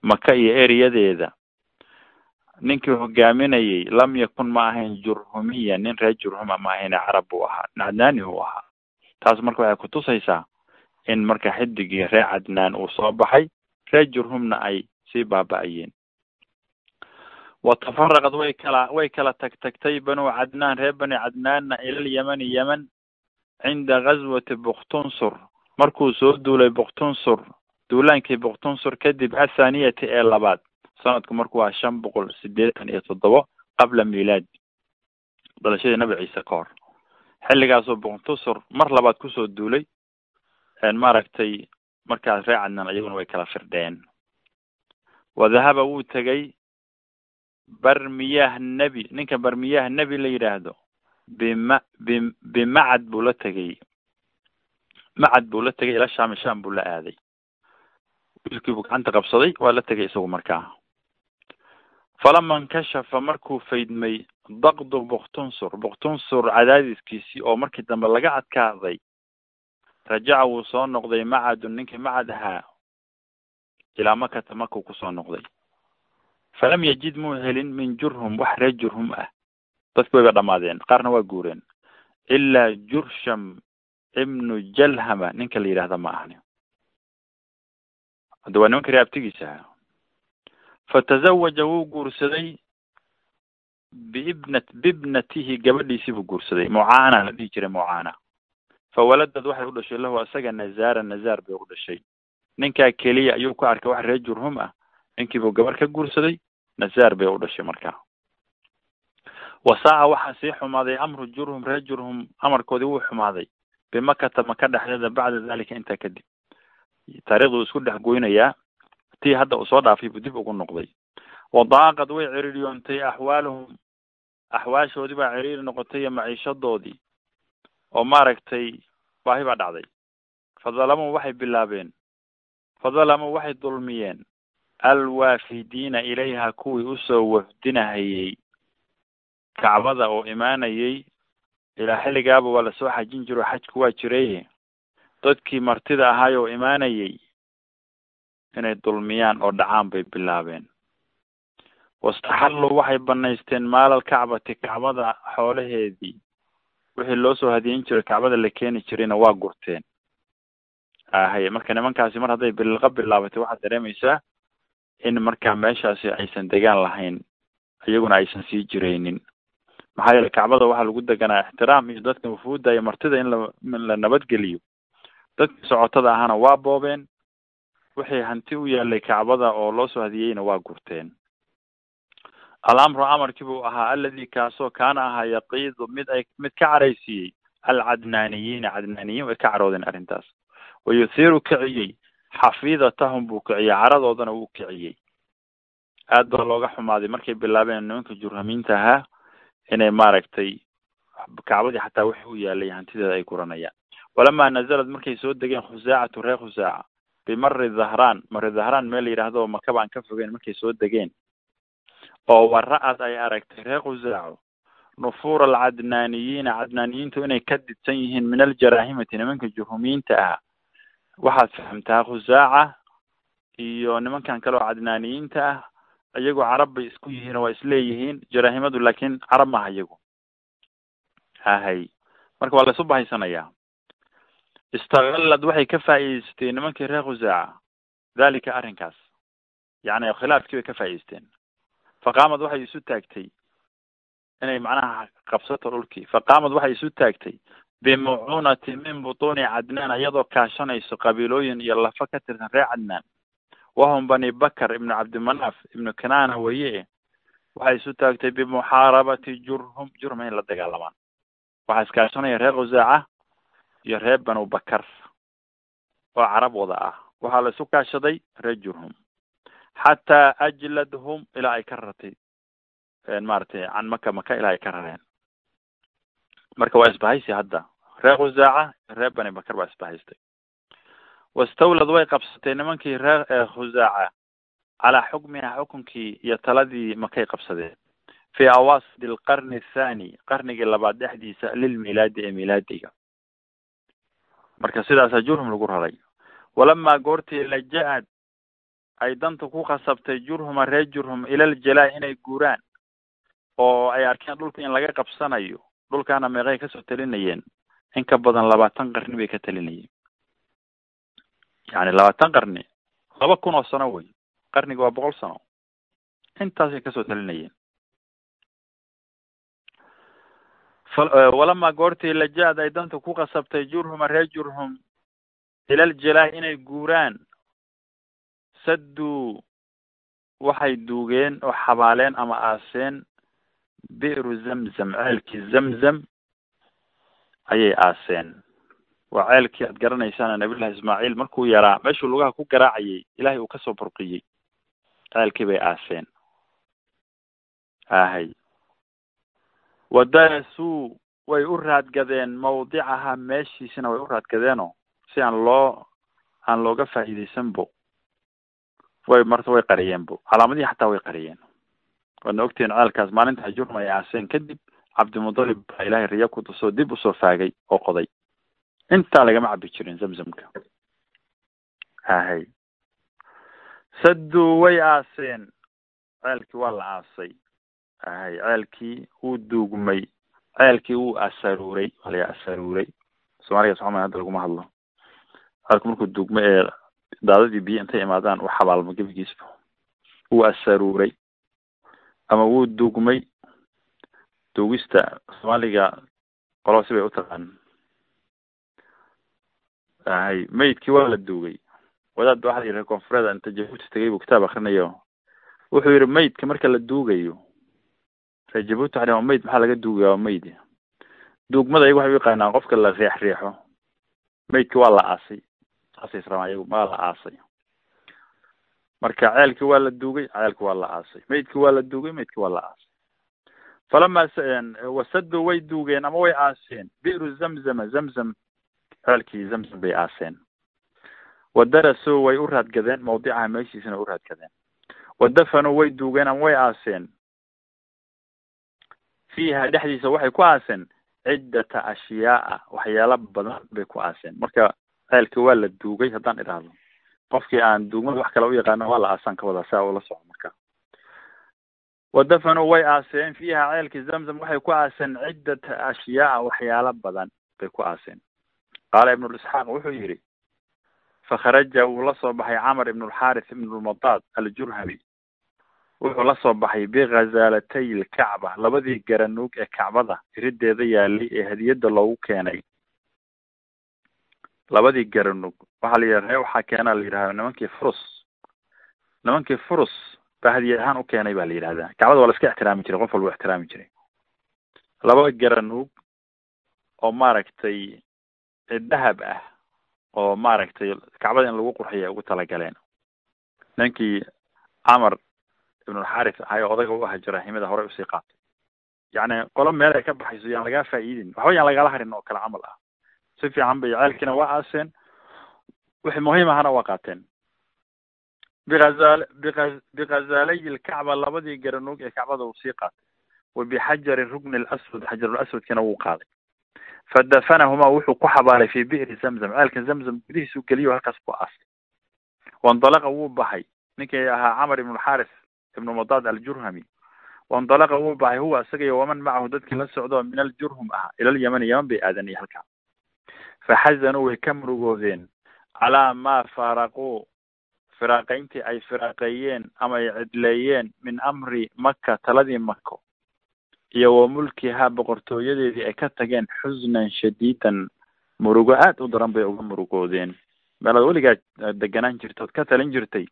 maka iyo eriyadeeda ninkii hogaaminayay lam yakun ma ahayn jurhumiya nin reer jurhuma ma ahayne carab buu ahaa cadnaani uu ahaa. Taas marka waxay kutusaysaa in marka xidigii reer cadnaan uu soo baxay reer jurhumna ay sii baaba-ayeen. Wa tafaraqad way kala way kala tag tagtay banu cadnaan reer bani cadnaanna ilal yemani yeman cinda gazwati buktunsur markuu soo duulay buktunsur duulaankii buktunsur kadib athaniyati ee labaad sanadku marku waa shan boqol sideetan iyo toddoba qabla milaad dhalashadii nabi ciise ka hor xilligaasoo buktunsur mar labaad ku soo duulay maaragtay markaas reer cadnaan iyaguna way kala firdheen wa dahaba wuu tegay barmiyah nebi ninka barmiyah nebi la yidhaahdo bima bi bimacad buu la tegay macad buu la tegay ila shaami sham buu la aaday. Wiilkii buu gacanta qabsaday waa la tegay isagu markaa. Falama inkashafa markuu faydmay daqdu buktunsur buktunsur cadaadiskiisii oo markii dambe laga adkaaday rajaca wuu soo noqday macadun ninkii macad ahaa. Ilaa makata makuu ku soo noqday. Falam yajid muu helin min jurhum wax reer jurhum ah dadki wayba dhamaadeen qaarna waa guureen. Ilaa jursham ibnu jalhama. Ninka la yidhahda ma ahni. Hadda waa nimanka reabtigiisa ahaa fatazawaja wuu guursaday biibnat bibnatihi gabadhiisii buu guursaday. Mucaana la dhihi jiray mucaana. Fawaladad waxay u dhashay lahu asaga nazaara nazaar bay u dhashay. Ninkaa keliya ayuu ku arkay wax reer jurhum ah. Ninkiibuu gabar ka guursaday nazaar bay u dhashay markaa wasaaca waxaa sii xumaaday amru jurhum reer jurhum amarkoodii wuu xumaaday. Bimakata maka dhexdeeda bacda dalika intaa kadib taariikhduu isku dhex goynayaa. Tii hadda uu soo dhaafay buu dib ugu noqday. Wadaaqad way ciriiriyoontay axwaaluhum axwaashoodii baa ciriiri noqotay iyo maciishadoodii. Oo maaragtay baahi baa dhacday. Fadalamuu waxay bilaabeen. Fadalamuu waxay dulmiyeen. Alwaafidiina ilayha kuwii u soo wafdinahayey kacbada oo imaanayey ilaa xilligaaba waa la soo xajin jiro xajku waa jiraye dadkii martida ahaay oo imaanayey inay dulmiyaan oo dhacaan bay bilaabeen. Wastaxalluu waxay banaysteen maalal kacbati kacbada xoolaheedii. Wixii loo soo hadiyin jiray kacbada la keeni jirayna waa gurteen. Ahay marka nimankaasi mar hadday bilqa bilaabatay waxaad dareemaysaa in markaa meeshaasi aysan degaan lahayn iyaguna aysan sii jiraynin maxaa yeele kacbada waxaa lagu deganaa ixtiraam iyo dadka wufuudda iyo martida in la nabadgeliyo dadkii socotada ahana waa boobeen. Wixii hanti u yaalay kacbada oo loo soo hadiyeyna waa gurteen. Alamru amarkii buu ahaa aladi kaasoo kaana ahaa yaqiidu mid ay mid ka caraysiiyey alcadnaaniyiina cadnaaniyiin way ka caroodeen arrintaas. Wayuthiiru kiciyey xafiidatahum buu kiciyey caradoodana wuu kiciyey. Aad baa looga xumaaday markay bilaabeen nimanka jurhamiinta ahaa inay maaragtay kacbadii xataa wixii u yaalay hantideeda ay guranayaan. Walamaa nazalad markay soo degeen khusaacatu reer khusaaca bimari dhahraan mari dhahraan meel la yidhaahdo makaba aan ka fogeyn markay soo degeen oo wara-ad ay aragtay reer khusaaco nufuur alcadnaaniyiina cadnaaniyiintu inay ka didsan yihiin min aljaraahimati nimanka juhumiyiinta ah. Waxaad fahamtaa khusaaca iyo nimankan kale oo cadnaaniyiinta ah iyagu carab bay isku yihiin oo waa isleeyihiin jaraahimadu laakin carab maaha iyagu hahay marka waa la isu bahaysanayaa istaqallad waxay ka faa'iideystay nimankii reer khusaaca dalika arrinkaas. Yacni khilaafkii bay ka faa'ideysteen faqaamad waxay isu taagtay inay macnaha qabsato dhulkii. Faqaamad waxay isu taagtay bimucuunati min butuuni cadnaan iyadoo kaashanayso qabiilooyin iyo lafa ka tirsan reer cadnaan wahum bani bakar ibnu cabdimanaaf ibnu kanaana weye waxay isu taagtay bimuxaarabati jurhum jurhum in la dagaalamaan waxaa iskaashanaya reer khusaaca iyo reer banu bakar oo carab wada ah waxaa la isu kaashaday reer jurhum xataa ajladhum ilaa ay ka rartay maaragtay can maka maka ilaa ay ka rareen marka waa isbahaysi hadda reer khusaaca reer bani bakar baa isbahaystay wastawlad way qabsatay nimankii reer khusaaca calaa xukmiha xukunkii iyo taladii makay qabsadeen fi awaasidi alqarni athani qarnigii labaad dhexdiisa lilmilaadi ee milaadiga marka sidaasaa jurhum lagu raray walamaa goortii laja-ad ay danta ku khasabtay jurhuma reer jurhum ilaljalaa inay guuraan oo ay arkeen dhulka in laga qabsanayo dhulkaana meeqay ka soo talinayeen in ka badan labaatan qarni bay ka talinayeen yani labaatan qarni laba kun oo sano wey. Qarniga waa boqol sano. Intaasay ka soo talinayeen walamaa goortii laja-ad ay danta ku qasabtay jurhuma reer jurhum ilaljalaa inay guuraan. Sadduu waxay duugeen oo xabaaleen ama aaseen. Bi'ru zamzam ceelkii zamzam ayay aaseen waa ceelkii aad garanaysaan nabillahi ismaaciil markuu yaraa meeshuu lugaha ku garaacayay ilaahay uu ka soo burqiyey. Ceelkii bay aaseen. Ahay wadarasuu way u raadgadeen mawdicaha meeshiisina way u raadgadeenoo si aan loo aan looga faa'iidaysanbo way marta way qariyeenbo calaamadihii xataa way qariyeen. Waadna ogtihiin ceelkaas maalinta jurhum ay aaseen kadib cabdimudalib baa ilaahay riya ku tusoo dib u soo faagay oo qoday intaa lagama cabi jirin zamzamka ahay sadduu way aaseen ceelkii waa la aasay ahay ceelkii wuu duugmay ceelkii wuu asaruuray waa asaruuray soomaaliga soxaman hadda laguma hadlo ceelku markuu duugmay ee daadadii biyo intay imaadaan u xabaalmo gebigiisba wuu asaruuray ama wuu duugmay duugista soomaaliga qolo si bay u taqaan ahay maydkii waa la duugay wadaad waxaa yihi koonfureed inta jabuuti tagay buu kitaab akrinayo wuxuu yihi maydka marka la duugayo reer jabuuti waxa mayd maxaa laga duugaya waa mayd duugmada ayagu waxay u yaqaanaan qofka la riix riixo maydki waa la aasay. Saasay israbaan ayagu waa la aasay. Marka ceelkii waa la duugay ceelki waa la aasay. Maydki waa la duugay maydki waa la aasay. Falama wasadu way duugeen ama way aaseen. Bi'ru zamzama zamzam ceelkii zamzam bay aaseen. Wadarasuu way u raadgadeen mawdicaha meeshiisana u raadgadeen wadafanuu way duugeen ama way aaseen. Fiiha dhexdiisa waxay ku aaseen. Ciddata ashyaaa waxyaala badan bay ku aaseen. Marka ceelkii waa la duugay haddaan idhaahdo. Qofkii aan duugmada wax kale u yaqaano waa la aasaan ka wadaa saa ula soco marka. Wadafanuu way aaseen fiiha ceelkii zamzam waxay ku aaseen. Ciddata ashyaaa waxyaalo badan bay ku aaseen qaala ibnulisxaaq wuxuu yidhi fakharaja wuu la soo baxay camar ibnulxaris ibnulmadaad aljurhami wuxuu la soo baxay bikazaalatay lkacba labadii garanuug ee kacbada irideeda yaalay ee hadiyadda loogu keenay labadii garanuug waxaa la yidhaha ree waxaa keena la yidhahda nimankii furus nimankii furus baa hadiyad ahaan u keenay ba la yidhahdaa kacbada waa la iska ixtiraami jiray qof walba ixtiraami jiray laba garanuug oo maaragtay dahab ah oo maaragtay kacbada in lagu qurxiya ugu talagaleen. Ninkii camar ibnulxaris ahay odaga u aha jaraahimada horey u sii qaatay. Yacni qolo meel ay ka baxayso yaan lagaa faa'iidin. Waxba yaan lagala harin oo kale camal ah. Si fiican bay ceelkiina waa aaseen. Wixii muhiim ahana waa qaateen. Biazal bia bikazaalay lkacba labadii garanuug ee kacbada uu sii qaatay. Wa bixajari rukni laswad xajarulaswadkiina wuu qaaday fadafanahumaa wuxuu ku xabaalay fi bi'ri zamzam ceelka zamzam gudihiisuu geliyo halkaas ku aasay waindalaqa wuu baxay ninkii ahaa camar ibnulxaris ibnu madaad aljurhami waindalaqa wuu baxay huwa isagaiyo waman macahu dadkii la socdo min aljurhum ah ila lyamani yaman bay aadan iyo halkaa faxazanuu way ka murugoodeen calaa maa faaraquu firaaqayntii ay firaaqeeyeen ama ay cidleeyeen min amri maka taladii mako iyo wa mulkihaa boqortooyadeedii ay ka tageen xusnan shadiidan murugo aad u daran bay uga murugoodeen. Meelaad weligaa deganaan jirta ood ka talin jirtay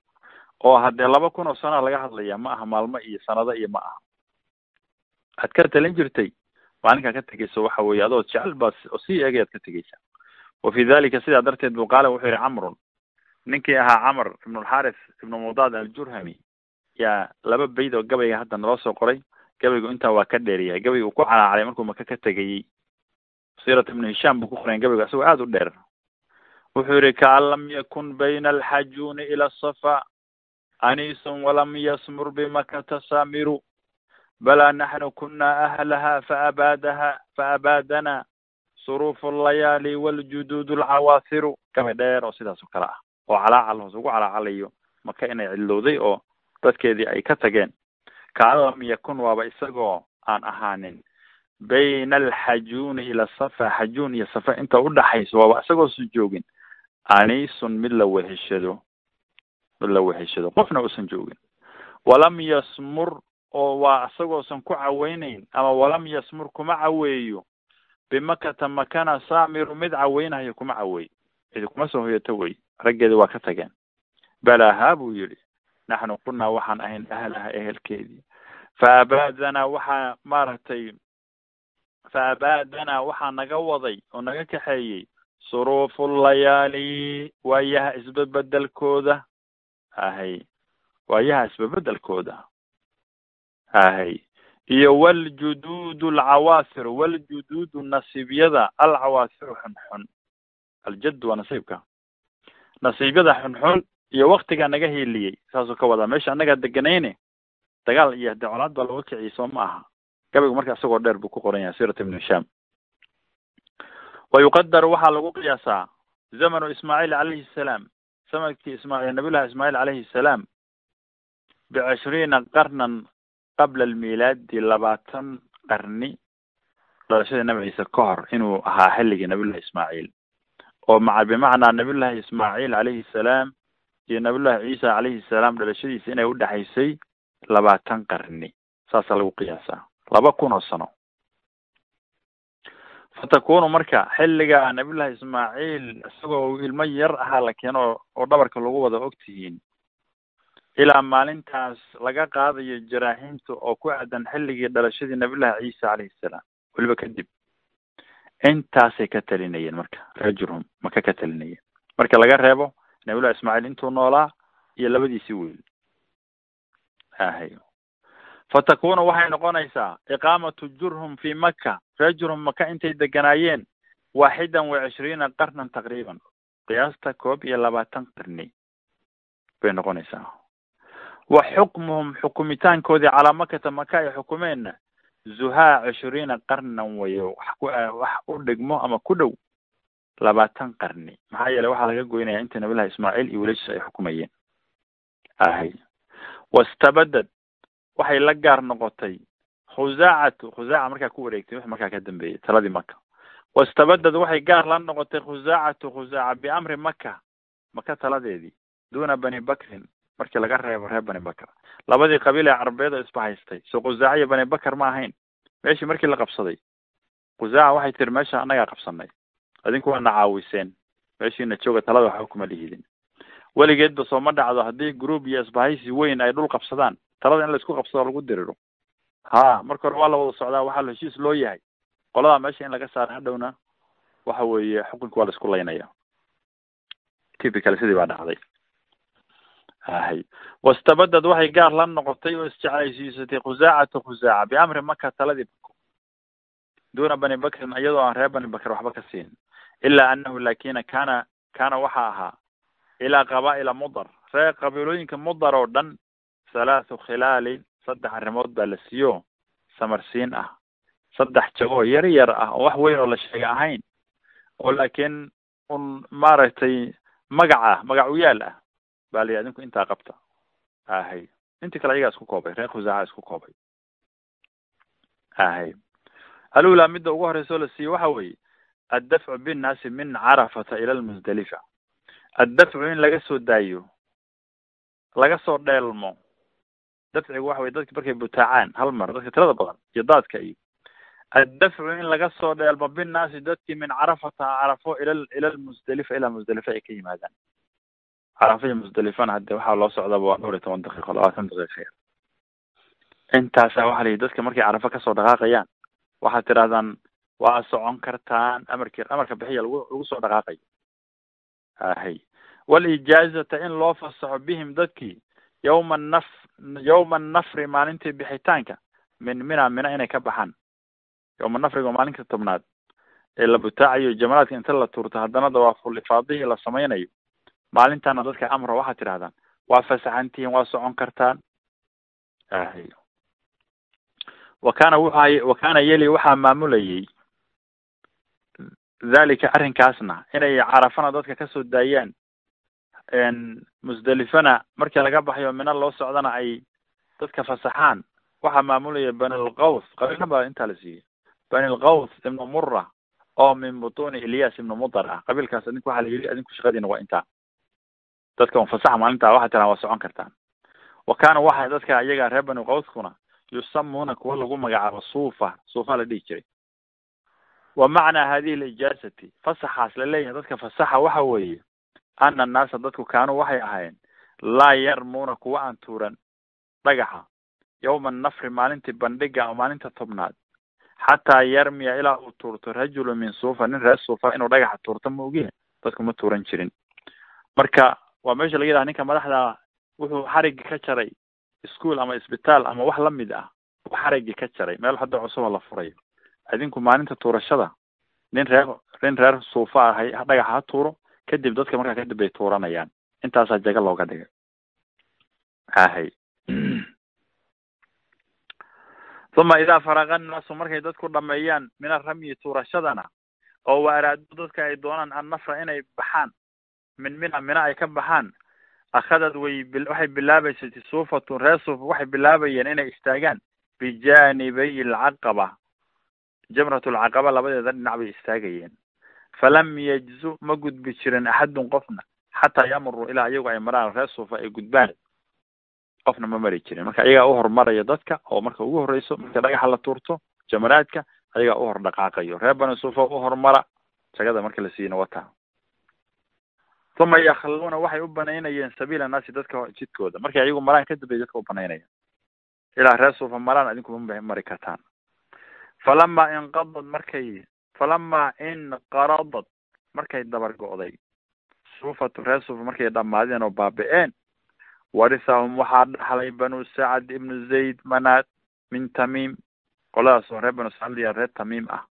oo haddee laba kun oo sanaa laga hadlaya ma aha maalmo iyo sanado iyo ma aha. Aad ka talin jirtay maalinkaa ka tegeyso waxa weeye adoo jecel baa oo sii eegay aad ka tegeysa. Wa fi dalika sidaa darteed bu qaala wuxuu yihi camrun ninkii ahaa camar ibnulxaris ibnu mudaad aljurhami yaa laba bayd oo gabayga hadda naloo soo qoray gabaygu intaa waa ka dheeryahay gabayga uu ku calaacalay markuu maka ka tegayey siirat ibnu hishaam buu ku qorayn gabaygu isagoo aada u dheer. Wuxuu yihi kaan lam yakun bayna alxajuuni ila asafa anisun walam yasmur bimakata saamiru balaa naxnu kuna ahlaha faabaadaha faabaadana suruufu allayaali waljuduud alcawaasiru gabay dheer oo sidaas oo kale ah. Oo calaacal hoos ugu calaacalayo maka inay cidlowday oo dadkeedii ay ka tageen kaan lam yakun waaba isagoo aan ahaanin. Bayna alxajuuni ila safa xajuun iyo safa inta udhaxayso waaba isagoosan joogin. Anisun mid la weheshado mid la weheshado qofna uusan joogin. Walam yasmur oo waa isagoosan ku caweyneyn ama walam yasmur kuma caweeyo. Bimakata makana saamiru mid caweynayo kuma caweeyo. Cidi kuma soo hoyato wey raggeedi waa ka tageen. Balaaha buu yidhi naxnu kunaa waxaan ahayn ahlaha ehelkeedii fa abaadanaa waxaa maaragtay fa abaadanaa waxaa naga waday oo naga kaxeeyey suruufu layaali waayaha isbebedelkooda ahay waayaha isbebedelkooda ahay iyo waljuduud alcawaasir waljuduudu nasiibyada alcawaasiru xunxun aljad waa nasiibka nasiibyada xunxun iyo waktigaa naga hiiliyey saasuu ka wadaa. Meesha annagaa deganayne dagaal iyo hadee colaad baa looga kiciyay soo ma aha gabaygu marka isagoo dheer buu ku qoran yahay sirat ibnu hishaam. Wa yuqadaru waxaa lagu qiyaasaa zamanu ismaaciil calayhi salaam sannadkii isma nabiyullahi ismaaciil calayhi salaam bicishriina qarnan qabla almilaadi labaatan qarni. Dhalashadii nabi ciise ka hor inuu ahaa xilligii nabiyullahi ismaaciil oo maca bimacnaa nabiyullahi ismaaciil calayhi salaam iyo nabiyullahi ciisa calayhi salaam dhalashadiisa inay udhexaysay labaatan qarni saasaa lagu qiyaasaa laba kun oo sano. Fatakunu marka xilliga nabiyullahi ismaaciil isagoo ilmo yar ahaa la keeno oo dhabarka lagu wada ogtihiin ilaa maalintaas laga qaadayo jaraaxiimta oo ku aadan xilligii dhalashadii nabiyullahi ciisa calayhi salaam. Weliba kadib intaasay ka talinayeen marka rajulhum maka ka talinayeen. Marka laga reebo nabiyullahi ismaaciil intuu noolaa iyo labadiisii wiil. Ahay fatakunu waxay noqonaysaa iqaamatu jurhum fi maka ree jurhum maka intay deganaayeen waaxidan wa cishriina qarnan taqriiban. Qiyaasta koob iyo labaatan qarni bay noqonaysaa. Wa xukmuhum xukumitaankoodii calaa makata maka ay xukumeenna zuhaa cishriina qarnan wayo wax ku wax u dhigmo ama ku dhow labaatan qarni. Maxaa yeeley waxaa laga goynaya inta nabilahi ismaaciil iyo wiilashiisa ay xukumayeen. Ahay. Wastabadad waxay la gaar noqotay. Khuzaacatu khuzaaca markaa ku wareegtay wix markaa ka dambeeyey taladii maka wastabadad waxay gaar la noqotay khuzaacatu khuzaaca biamri maka maka taladeedii. Duna bani bakrin markii laga reebo reer bani bakr. Labadii qabiil ee carabeed oo isbahaystay soo khuzaaca iyo bani bakr ma ahayn. Meeshii markii la qabsaday. Khuzaaca waxay tiri meesha annagaa qabsanay adinku waa na caawiseen meeshiina jooga talada waxba kuma lihidin weligeedba sooma dhacdo haddii group iyo isbahaysi weyn ay dhul qabsadaan. Talada in la isku qabsado lagu diriro ha marka hore waa la wada socdaa waxaa heshiis loo yahay. Qoladaa meesha in laga saara hadhowna waxa weeye xukunka waa la isku laynaya. Typical sidii baa dhacday. Ahay wastabadad waxay gaar la noqotay oo isjeclaysiisatay khuzaacatu khuzaaca. Biamri maka taladii. Bako duna bani bakrin iyadoo aan reer bani bakr waxba ka siin ilaa anahu lakina kana kana waxa ahaa ilaa qabaa'ila mudar reer qabiilooyinka mudar oo dhan halaathu khilaalin saddex arrimood baa la siiyo samarsiin ah saddex jagoo yar yar ah oo wax weyn oo la sheega ahayn oo laakiin un maaragtay magac ah magac u yaal ah baa layihi adinku intaa qabta ahay intii kale ayagaa isku koobay reer khusaaca isku koobay ahay alula midda ugu horeysa oo la siiye waxa weeye addafcu binnaasi min carafata ila lmusdalifa addafcu in laga soo daayo laga soo dheelmo dafcigu waxa weye dadki markay butaacaan hal mar dadka tirada badan iyo daadka iyo addafcu in laga soo dheelmo binnaasi dadkii min carafata carafo ila ila lmusdalifa ilaa musdalifa ay ka yimaadaan carafa iyo musdalifana hadde waxaa loo socdaba waa dhowr iyo toban daqiiqo labaatan daqiiqa yar intaasa waxa la yihi dadka markay carafo ka soo dhaqaaqayaan waxaad tidhahdaan waa socon kartaan amarki amarka bixiya lagu lagu soo dhaqaaqayo ahay. Walijaazata in loo fasaxo bihim dadkii yawma naf yawma nafri maalintii bixitaanka min mina mina inay ka baxaan. Yawma nafriga waa maalinka tobnaad ee la butaacayo jamaraadka inta la tuurto haddana dawaaful ifaadihii la samaynayo. Maalintaana dadka amra waxaad tidhahdaan waa fasaxantihiin waa socon kartaan. Ahay. Wa kana wuxaa wa kana yeli waxaa maamulayay dhalika arrinkaasna inay carafana dadka ka soo daayaan musdelifana markii laga baxayo mina loo socdana ay dadka fasaxaan waxaa maamulaya bani lqaws qabiilna baa intaa la siiyey bani lqaws ibnu mura oo min butuni ilyas ibnu mudar ah qabiilkaas adinku waxaa la yidhi adinku shaqadiina waa intaa dadka un fasaxa maalintaa waxaa tiraa waa socon kartaan wa kana waxa dadka iyaga reer bani qawskuna yusamuuna kuwa lagu magacaabo suufa suufa la dhihi jiray wa macnaa hadihi lijaazati fasaxaas la leeyahay dadka fasaxa waxa weeye ana annaasa dadku kaanuu waxay ahaayeen laa yarmuuna kuwa aan tuuran dhagaxa yawma nafri maalintii bandhiga oo maalinta tobnaad. Xataa yarmiya ilaa uu tuurto rajulu min suufa nin reer suufa inuu dhagaxa tuurto ma ogihe dadku ma tuuran jirin. Marka waa meesha laga yidhaha ninka madaxda wuxuu xarigi ka jaray ischool ama isbitaal ama wax la mid ah uu xarigi ka jaray meel hadda cusuboo la furayo adinku maalinta tuurashada nin reer nin reer suufa ah ha dhagaxa ha tuuro kadib dadka markaa kadib bay tuuranayaan. Intaasaa jaga looga dhigay. Hahay uma idaa faraqa annaasu markay dadku dhameeyaan min aramyi tuurashadana oo wa araadu dadka ay doonaan annafra inay baxaan min mina mina ay ka baxaan akhadad way waxay bilaabaysay suufatun reer suufa waxay bilaabayeen inay istaagaan bijanibay alcaqaba jamrat lcaqaba labadeeda dhinac bay istaagayeen falam yajzu ma gudbi jirin axadun qofna xataa yamuru ilaa iyagu ay maraan reer suufa ay gudbaan qofna ma mari jirin marka ayagaa u hormaraya dadka oo marka ugu horreyso marka dhagaxa la tuurto jamaraadka ayagaa u hor dhaqaaqayo reer bani suufa u hormara jagada marka la siiyana wata uma yakhluuna waxay u banaynayeen sabiila naasi dadka jidkooda markay ayagu maraan kadib bay dadka u banaynayaan ilaa reer suufa maraan adinkuma mari kartaan falama inqadad markay falama inqaradad markay dabar go'day. Suufatu reer suufa markay dhamaadeen oo baabi'een warisahum waxaa dhaxlay banu sacad ibnu zayd manaad min tamiim. Qoladaas oo reer banu sacad liya reer tamiim ah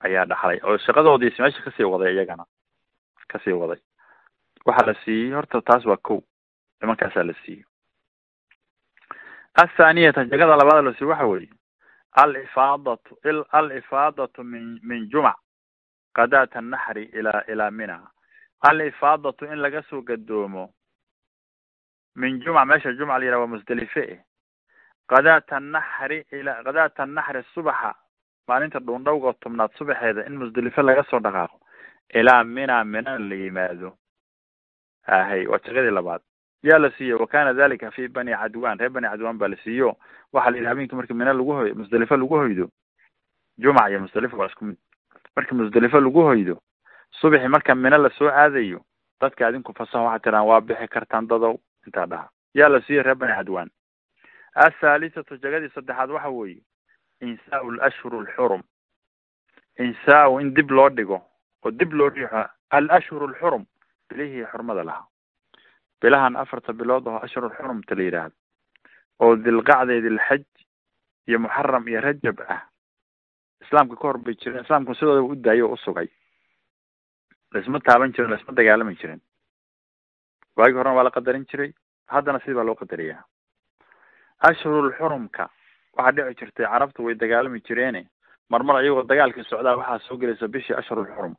ayaa dhaxlay oo shaqadoodiis meesha ka sii waday iyagana ka sii waday. Waxaa la siiyey horta taas waa ko nimankaasaa la siiyey. Athaniyata jagada labaada la siiyey waxa weeye alifaadatu alifaadatu min min jumac qadaata annaxri ilaa ilaa mina alifaadatu in laga soo gadoomo min jumca meesha jumca la yidhaha waa musdelife eh qadaata annaxri ila qadaata annaxri subaxa maalinta dhuundhowga tobnaad subaxeeda in musdelife laga soo dhaqaaqo ilaa mina mina la yimaado ahay waa shaqadii labaad yaa la siiye wakana dalika fi bani cadwan reer bani cadwan baa la siiyo waxaa la yidhi habeenkii marki mina lagu hoy musdelife lagu hoydo jumca iyo musdelife waa isku mid. Marki musdelife lagu hoydo subaxi marka mina la soo aadayo dadka adinku fasaha waxaa tiraan waa bixi kartaan dadow. Intaa dhaha. Yaa la siiye reer bani cadwan athalisatu jagadii saddexaad waxa weeye insaau lashhuru lxurum insaau in dib loo dhigo oo dib loo riixo alashhuru lxurum bilihii xurmada lahaa bilahan afarta bilood oo ashhurulxurumta la yidhaahdo oo dilqacdeed dilxaj iyo muxaram iyo rajab ah. Islaamka ka hor bay jireen islaamku sidooda u daayo o usugay laisma taaban jirin laisma dagaalami jirin. Waagi horena waa la qadarin jiray haddana sidii baa loo qadariyaa. Ashhurulxurumka waxaa dhici jirtay carabtu way dagaalami jireene. Marmar iyagoo dagaalkii socdaa waxaa soo gelaysa bishii ashhurulxurum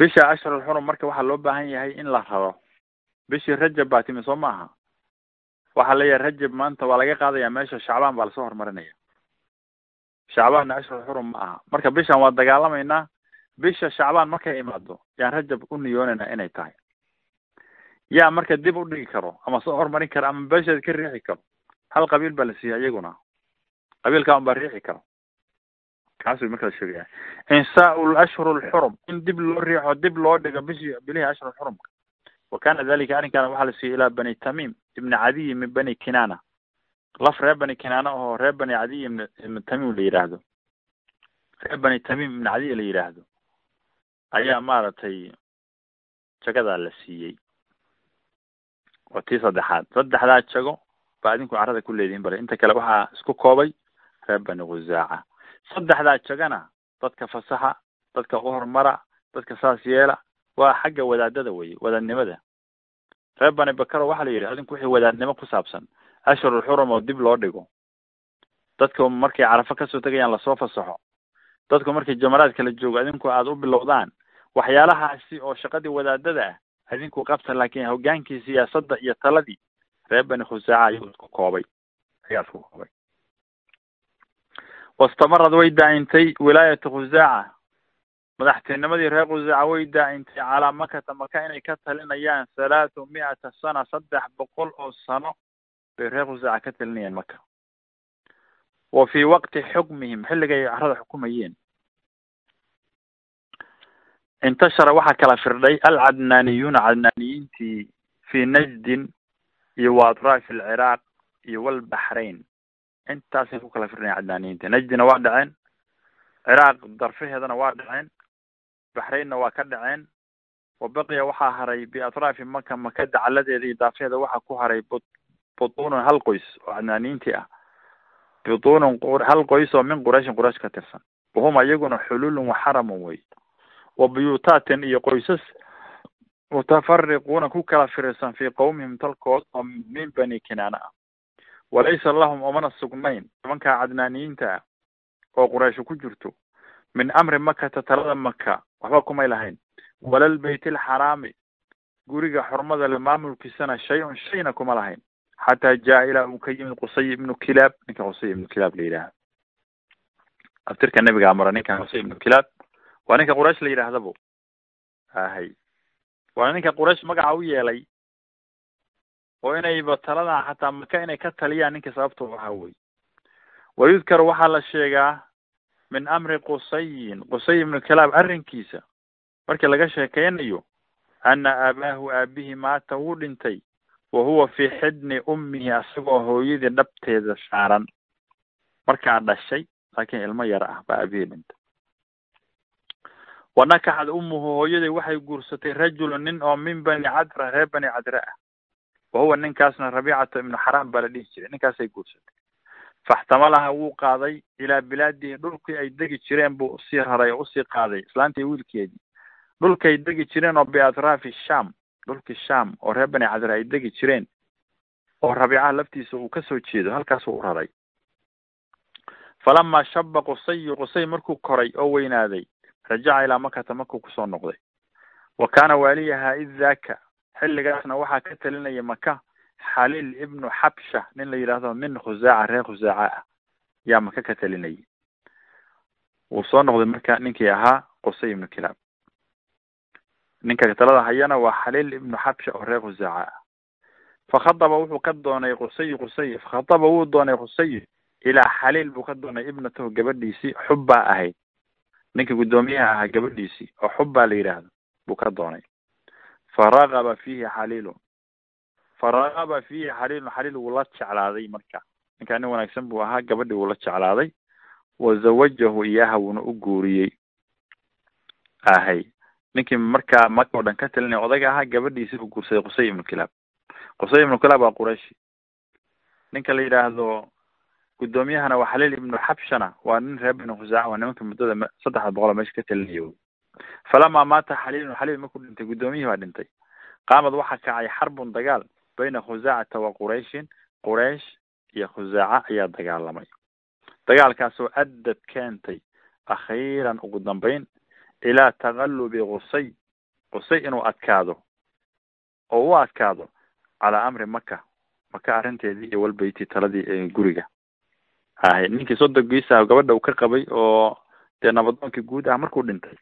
bisha ashhurulxurum marka waxaa loo baahan yahay in la raro bishii rajab baa timi soo maaha waxaa leeyahay rajab maanta waa laga qaadaya meesha shacbaan baa la soo horumarinaya shacbaanna ashhurulxurum ma aha marka bishan waa dagaalamaynaa bisha shacbaan markay imaado yaan rajab u niyoonayna inay tahay yaa marka dib u dhigi karo ama soo horumarin karo ama beesheed ka riixi karo hal qabiil baa la siiyay iyaguna qabiilka un baa riixi karo kaas way marka la sheegaya. Insaau lashhuru lxurum in dib loo riixo dib loo dhigo bishii bilihii ashhur xurumka wa kana dalika arrinkaana waxaa la siiyey ilaa bani tamim ibni cadiy min bani kinana laf reer bani kinana oo reer bani cadiy ibn ibn tamim la yidhaahdo reer bani tamim ibn cadiy la yidhaahdo ayaa maaragtay jagadaa la siiyey. Waa tii saddexaad. Saddexdaa jago baa idinku carada ku leedihin bale. Inta kale waxaa isku koobay reer bani khusaaca saddexdaa jagana dadka fasaxa dadka uhormara dadka saas yeela waa xagga wadaadada weye wadaadnimada. Reer bani bakaro waxaa la yidhi adinku wixii wadaadnimo ku saabsan. Ashhurul xurum oo dib loo dhigo. Dadku markay carafo ka soo tegayaan la soo fasaxo. Dadku markay jamaraad kala joogo adinku aada u bilowdaan. Waxyaalahaasi oo shaqadii wadaadada ah adinku qabta laakiin hogaankii siyaasadda iyo taladii. Reer bani khusaaca ayuu isku koobay. Ayaa isku koobay wastamarad way daa'intay wilaayatu khusaaca madaxtinimadii reer khusaaca way daa'intay calaa makata maka inay ka talinayaan halaathu mi'ata sana saddex boqol oo sano bay reer khusaaca ka talinayaan maka wa fii waqti xukmihim xilligay carada xukumayeen intashara waxaa kala firdhay alcadnaaniyuuna cadnaaniyiintii fii najdin iyo wa atraafi alciraaq iyo walbaxrayn intaasay ku kala firdhayen cadnaaniyiinta najdina waa dhaceen ciraaq darfaheedana waa dhaceen baxraynna waa ka dhaceen wa baqiya waxaa haray biatraafi maka maka dacaladeeda iyo daafeeda waxaa ku haray bu butuunun hal qoys oo cadnaaniyiintii ah. Butuunun hal qoys oo min qurayshin quraysh ka tirsan. Wahuma iyaguna xululun waxaramun wey. Wa buyuutaatin iyo qoysas mutafariquuna ku kala firirsan fii qawmihim talkood oo min bani kinaana ah walaysa lahum umana sugnayn nimankaa cadnaaniyiinta ah oo quraysho ku jirto min amri makata talada maka waxba kumay lahayn walal alxaraami guriga xurmada le maamulkiisana shay-un shayna kuma lahayn xataa jaa ilaa uu ka yimid qusay ibnu kilaab ninka qusay ibnu kilaab la yidhaaha aftirka nebiga amara ninka qusay ibnu kilaab waa ninka quraysh la yidhaahdabo ahay waa ninka quraysh magaca u yeelay oo inayba taladan xataa maka inay ka taliyaan ninka sababta waxaa wey. Wayudkaru waxaa la sheegaa min amri qusayin qusay ibnu kilaab arrinkiisa. Markii laga sheekeynayo ana aabaahu aabihii maata wuu dhintay wa huwa fii xidni ummihi asagoo hooyadii dhabteeda saaran markaa dhashay laakiin ilmo yar ah baa aabihii dhintay. Wanakaxad ummuhu hooyaday waxay guursatay rajulun nin oo min bani cadra reer bani cadra ah wa huwa ninkaasna rabiicata ibnu xaraam baa la dhihi jiray ninkaasay guursatay faxtamalaha wuu qaaday ilaa bilaadihi dhulkii ay degi jireen buu u sii raray oo u sii qaaday islaantii wiilkeedii dhulkay degi jireen oo biatraafi sham dhulkii sham oo reer bani cadra ay degi jireen oo rabiicaha laftiisa uu ka soo jeedo halkaasuu u raray falama shaba qusayu qusay markuu koray oo weynaaday rajaca ilaa makata markuu ku soo noqday wa kaana waaliyahaa id daaka xilligaasna waxaa ka talinaya maka xaliil ibnu xabsha nin la yidhaahdo min khusaaca reer khusaaca ah yaa maka ka talinayay. Wuu soo noqday marka ninkii ahaa qusay ibnu kilaab. Ninka talada hayana waa xaliil ibnu xabsha oo reer khusaaca ah. Fakhadaba wuxuu ka doonay qusay qusay fakhadaba wuu doonay qusay ilaa xaliil buu ka doonay ibnatahu gabadhiisii xubbaa ahayd. Ninkii guddoomiyaha ahaa gabadhiisii oo xubbaa la yidhaahdo buu ka doonay faragaba fiihi xaliilun faragaba fiihi xaliilun xaliil wuu la jeclaaday marka. Ninkaa nin wanaagsan buu ahaa gabadhii wuu la jeclaaday. Wa zawajahu iyaha wuuna u guuriyey. Ahay. Ninkii markaa maka o dhan ka talinaya odayga ahaa gabadhiisii buu guursaday qusay ibnu kilaab. Qusay ibnu kilaab waa qurayshi. Ninka la yidhaahdo guddoomiyahana waa xaliil ibnu xabshana. Waa nin reer bani khusaaca waa nimanka muddada saddexda boqol oo meesha ka talinaya falamaa maata xaliilun xaliil markuu dhintay guddoomiyihii baa dhintay qaamad waxaa kacay xarbun dagaal bayna khusaacata wa qurayshin quraysh iyo khusaaca ayaa dagaalamay dagaalkaasoo addad keentay akhiiran ugu dambeyn ilaa taqallubi qusay qusay inuu adkaado oo u adkaado calaa amri maka maka arrinteedii iyo walbeyti taladii ee guriga ahay ninkii sodogiisa gabadha uu ka qabay oo dee nabadoonkii guud ah markuu dhintay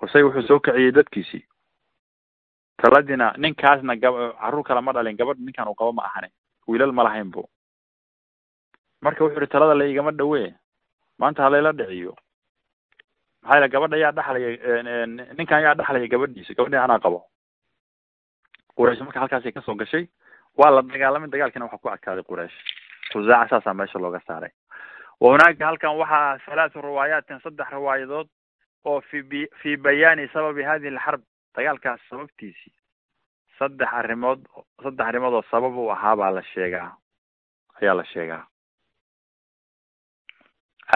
qusay wuxuu soo kiciyey dadkiisii. Taladiina ninkaasna gab carruur kale ma dhalin gabadh ninkan uu qabo ma ahane wiilal ma lahayn bu marka wuxuu yihi talada la igama dhawe maanta halayla dhiciyo. Maxaa yila gabadha yaa dhaxlaya ninkan yaa dhaxlaya gabadhiisa gabadhi anaa qabo. Quraysh marka halkaasay ka soo gashay waa la dagaalamay dagaalkiina waxaa ku adkaaday quraysh. Khusaaca saasaa meesha looga saaray. Wa hunaaka halkan waxaa halaatu riwaayaatin saddex riwaayadood oo fi b fi bayaani sababi hadihi alxarb dagaalkaas sababtiisii saddex arrimood saddex arrimood oo sabab u ahaa baa la sheegaa ayaa la sheegaa.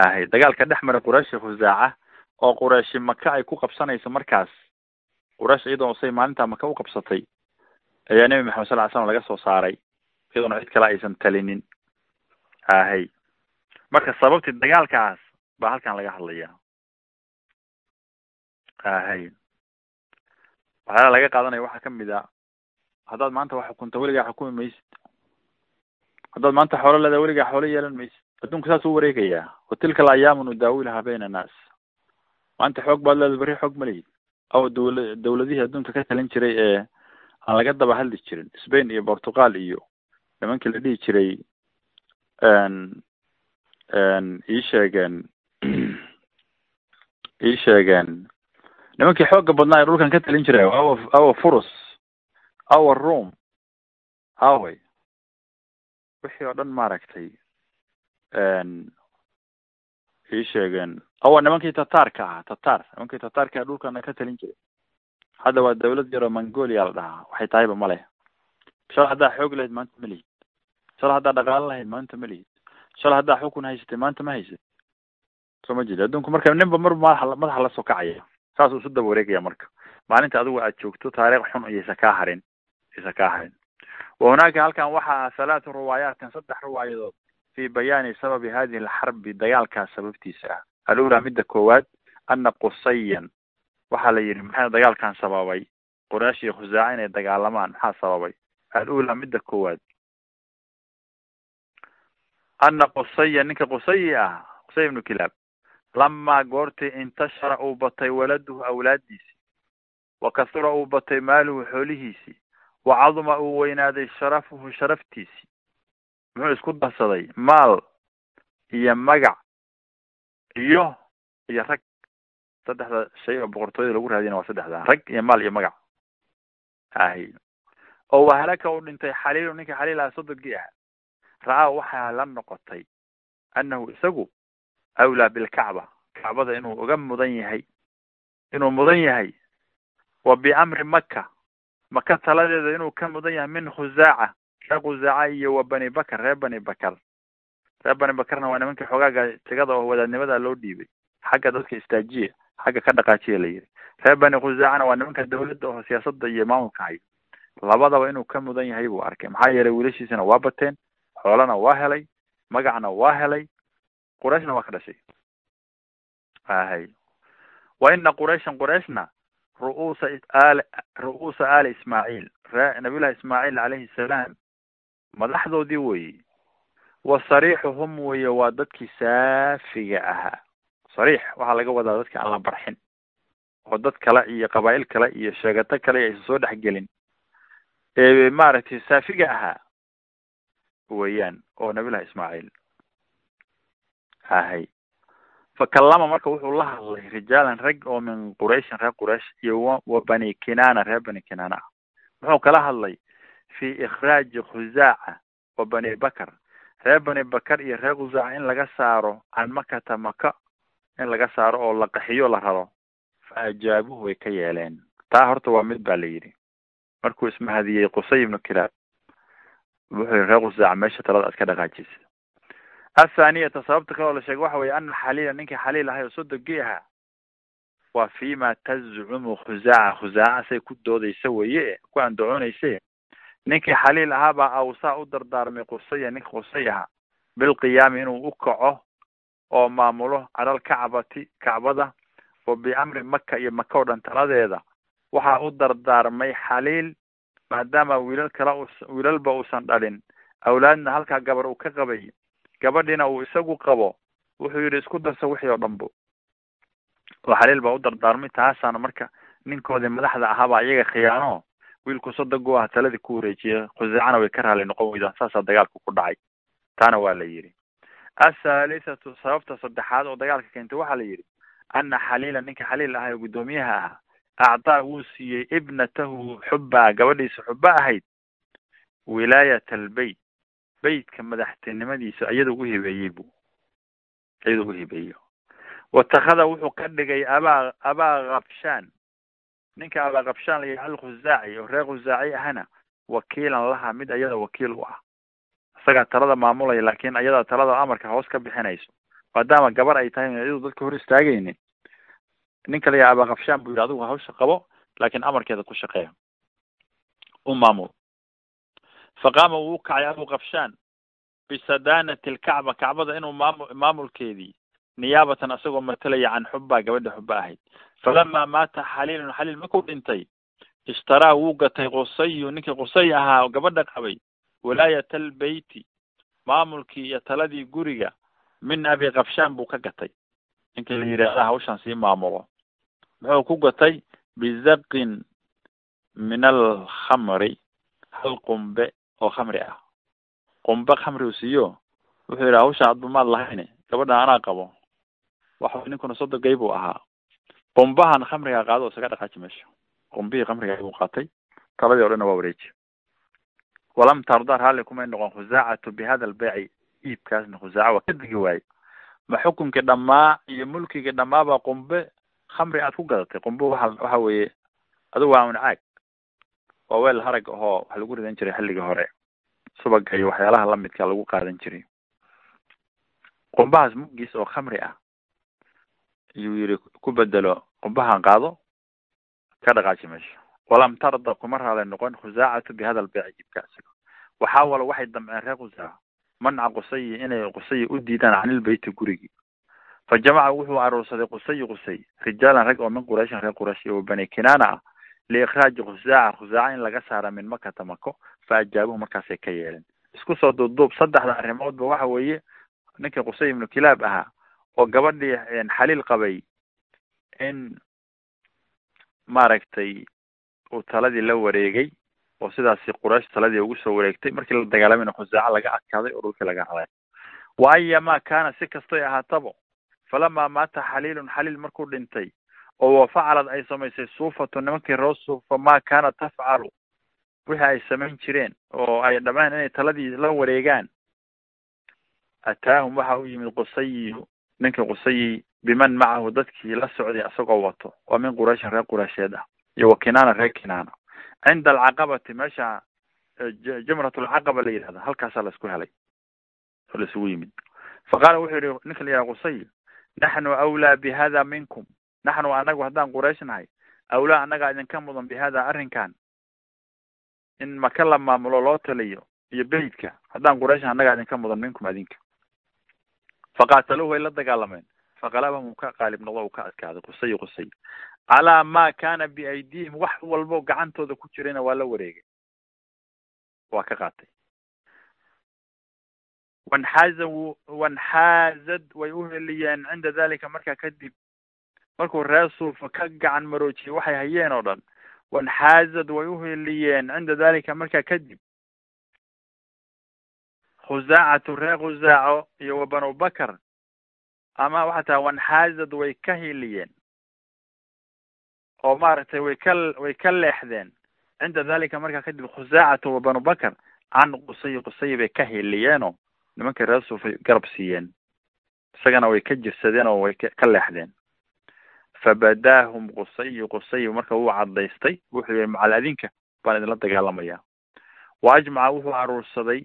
Ahay dagaalka dhex mara qurayshi khusaaca oo qurayshi maka ay ku qabsanayso markaas quraysh iyadoo say maalintaa maka u qabsatay ayaa nebi maxamed sal ly slam laga soo saaray iyadoona cid kale aysan talinin. Ahay marka sababtii dagaalkaas baa halkan laga hadlaya ahay. Waxyaala laga qaadanaya waxaa ka mid a haddaad maanta wax xukunta weligaa xukumi maysid. Haddaad maanta xoolo leedahay weligaa xoolo yeelan maysid. Adduunku saas u wareegayaa wa tilka alayaamu nudaawilaha bayna annaas. Maanta xoog baad leedahay berri xoog ma lihid. Aw dawla dawladihii adduunka ka talin jiray ee aan laga daba hadli jirin spain iyo portugal iyo nimankii la dhihi jiray ii sheegeen ii sheegeen nimankii xooga badnaa ee dhulkan ka talin jiray awa awa furus awa room away wixii oo dhan maaragtay ii sheegeen. Awa nimankii tataarka ahaa tatar. Nimankii tataarka ee dhulkana ka talin jiray. Hadda waa dawlad yaroo mongolia la dhahaa. Waxay tahayba ma leh. Shal haddaa xoog lahayd maanta ma lihid. Shal haddaa dhaqaalo lahayd maanta ma lihid. Shal haddaa xukun haysatay maanta ma haysid soo ma jeedi adduunku marka ninba mar madaxa madaxa la soo kacaya saasuu isu daba wareegaya marka. Maalinta adigu aad joogto taariikh xun iyaysa kaa harin iyaysa kaa harin. Wa hunaaka halkan waxaa halaatu riwaayaatin saddex riwaayadood fi bayaani sababi hadihi alxarbi dagaalkaas sababtiisa ah. Alula midda koowaad ana qusayan waxaa la yidhi maxaa dagaalkan sababay? Quraysh iyo khusaaca inay dagaalamaan maxaa sababay? Alula midda koowaad. Ana qusaya ninka qusayi ah qusay ibnu kilaab lamaa goortii intashara uu batay waladuhu awlaadiisii wa kasura uu batay maaluhu xoolihiisii wa caduma uu weynaaday sharafuhu sharaftiisii muxuu isku darsaday maal iyo magac iyo iyo rag saddexda shay oo boqortooyada lagu raadiyana waa saddexda rag iyo maal iyo magac ahy oo wahalaka uu dhintay xaliilu ninka xaliil aha sodogii ah ra'aa waxaa la noqotay annahu isagu awlaa bilkacba kacbada inuu uga mudan yahay inuu mudan yahay wa biamri maka maka taladeeda inuu ka mudan yahay min khusaaca reer khusaaca iyo wa bani bakar reer bani bakar. Reer bani bakarna waa nimankii xoogaaga tigada oo wadaadnimada loo dhiibay. Xagga dadka istaajiya xagga ka dhaqaajiya la yidhi. Reer bani khusaacana waa nimanka dawladda oo siyaasada iyo maamulka hayo labadaba inuu ka mudan yahay buu arkay. Maxaa yeelay wiilashiisana waa bateen xoolana waa helay magacna waa helay qurayshna waa ka dhashay ahay wa ina qurayshan qurayshna ru'uusa al ru'uusa ali ismaaciil ree nabiyullahi ismaaciil calayhi salaam madaxdoodii weeye wa sariixuhum weeye waa dadkii saafiga ahaa sariix waxaa laga wadaa dadki aan la barxin. Oo dad kale iyo qabaa'il kale iyo sheegato kale aysan soo dhexgelin ee maaragtay saafiga ahaa weeyaan oo nabiyullahi ismaaciil ahay. Fakallama marka wuxuu la hadlay rijaalan rag oo min qurayshin reer quraysh iyo wa bani kinaana reer bani kinaana. Ah muxuu kala hadlay fi ikhraaji khusaaca wa bani bakar. Reer bani bakar iyo reer khusaaca in laga saaro can makata maka in laga saaro oo la qaxiyo la raro fa ajaabuhu way ka yeeleen. Taa horta waa mid ba la yidhi. Markuu ismahadiyey qusay ibnu kilaab wuxuu yihi reer khusaaca meesha talada iska dhaqaajisa athaaniyata sababta kaloo la sheegay waxa weye ana xaliila ninkii xaliil ahay oo sodogii ahaa waa fi ma tazcumu khusaaca khusaaca say ku doodaysa weye ku andacoonayse ninkii xaliil ahaa baa awsaa u dardaarmay qusaya ninka qusay ahaa bilqiyaami inuu u kaco oo maamulo calal kacbati kacbada wa biamri maka iyo maka o dhan taladeeda waxaa u dardaarmay xaliil maadaama wiilal kala wiilalba uusan dhalin awlaadna halkaa gabar uu ka qabay gabadhiina uu isagu qabo wuxuu yidhi isku darsa wixii oo dhanbo oo xaliil baa u dardaarmay taasaana marka ninkoodii madaxda ahaabaa iyaga khiyaano wiilku sodogu ah taladii ku wareejiyay khusaacana way ka raali noqon weydaan saasaa dagaalka ku dhacay. Taana waa la yidhi. Athalithatu sababta saddexaad oo dagaalka keentay waxaa la yidhi ana xaliila ninka xaliil ahay oo guddoomiyaha ahaa acdaa wuu siiyey ibnatahu xubba gabadhiisa xubba ahayd wilaayat albeyt beytka madaxtinimadiisa iyada u hibeeyey bu iyada u hibeeyo watakada wuxuu ka dhigay abaa abaa kabshaan ninka abaa kabshaan la yihi alkhusaaci oo reer khusaaci ahana wakiilan laha mid ayada wakiil u ah. Isagaa talada maamulaya laakin ayadaa talada amarka hoos ka bixinayso. Maadaama gabar ay tahay iyadu dadka hor istaagaynin ninka la yaha abaa kabshaan buu yidhi adigu hawsha qabo laakin amarkeeda ku shaqeeya. U maamul faqaama wuu kacay abu kabshaan bisadanati lkacba kacbada inuu maamu maamulkeedii niyaabatan asagoo matalaya can xubba gabadha xubba ahayd falama maata xaliilun xaliil markuu dhintay ishtaraa wuu gatay qusayu ninkii qusay ahaa gabadha qabay wilaayat albeyti maamulkii iyo taladii guriga min abi kabshaan buu ka gatay ninkii la yidhaahda hawshaan sii maamulo muxuu ku gatay bizaqin min alkhamri hal qumbe oo khamri ah. Qumbe khamri uu siiyo wuxuu yidhi hawshaan adba maad lahayne gabadhan anaa qabo. Waxa ninkuna sodogay buu ahaa. Qumbahan khamrigaa qaado oo isaga dhaqaaji meesha qumbihii khamrigaa buu qaatay. Taladii o dhanna waa wareeji. Walam tarda raalli kumay noqon. Khusaacatu bihada albeyci iibkaasna khusaaca waa ka degi waaye ma xukunkii dhammaa iyo mulkigii dhammaaba qumbe khamri aad ku gadatay? Qumbe waxa waxa weeye adigu waa un caag waa weel harag ahoo waxa lagu ridan jiray xilligii hore. Subaga iyo waxyaalaha lamidka lagu qaadan jiray. Qumbahaas muggiis oo khamri ah iyuu yihi ku bedelo qumbahan qaado ka dhaqaaji meesha. Walam tarda kuma raali noqon khusaacatu bihada albeyci iibkaasiga waxaa walo waxay damceen reer khusaaca manca qusayi inay qusayi u diidaan canilbeyti gurigii fa jamaca wuxuu aroorsaday qusayi qusay rijaalan rag oo min qurayshin reer quraysh iyo bani kinaana ah liikraaji khusaaca khusaaca in laga saara min makata mako fa ajaabuhu markaasay ka yeeleen. Isku soo duubduub saddexda arrimoodba waxa weeye ninkii qusay ibnu kilaab ahaa oo gabadhii xaliil qabay in maaragtay uu taladii la wareegay oo sidaasi quraysh taladii ugu soo wareegtay markii la dagaalamayna khusaaca laga adkaaday oo dhulkii laga haday wa ayamaa kaana si kastoy ahaatabo falamaa maata xaliilun xaliil markuu dhintay oo wafacalad ay samaysay suufatu nimankii roo suufa maa kaanat tafcalu wixii ay samayn jireen oo ay dhammaan inay taladii la wareegaan. Ataahum waxa u yimid qusayiyu ninkii qusayi biman macahu dadkii la socday isagoo wato. Waa min qurayshin reer quraysheed ah. Iyo wa kinaana reer kinaana. Cinda alcaqabati meesha jamrat lcaqaba la yidhahda. Halkaasaa la isku helay. Oo laisugu yimid. Faqaala wuxuu yihi ninka la yidhaha qusay naxnu awlaa bihada minkum naxnu anagu haddaan quraysh nahay awlaa annagaa idinka mudan bihada arrinkan? In maka la maamulo loo taliyo iyo beytka. Haddaan quraysh annagaa idinka mudan minkum adinka. Faqaataluhu way la dagaalameen. Faqalabahum uu ka qaalib noqdo uu ka adkaaday. Qusay qusay. Calaa ma kana biaydihim wax walbo gacantooda ku jirayna waa la wareegay. Waa ka qaatay. Wanxaaza wanxaazad way uheliyeen cinda dalika markaa kadib markuu reer suufa ka gacan maroojiyey waxay hayeen oo dhan. Wanxaazad way uheliyeen cinda dalika markaa kadib. Khusaacatu reer khusaaco iyo wa banu bakar ama waxaa tahay wanxaazad way ka heliyeen. Oo maaragtay way ka way ka leexdeen. Cinda dalika markaa kadib khusaacatu wa banu bakar can qusay qusay bay ka heliyeenoo nimankii reer suufay garab siiyeen. Isagana way ka jirsadeen oo way ka leexdeen fabadaahum qusayu qusayu marka wuu cadaystay wuxuu yihi macal adinka baan idinla dagaalamaya wa ajmaca wuxuu aruursaday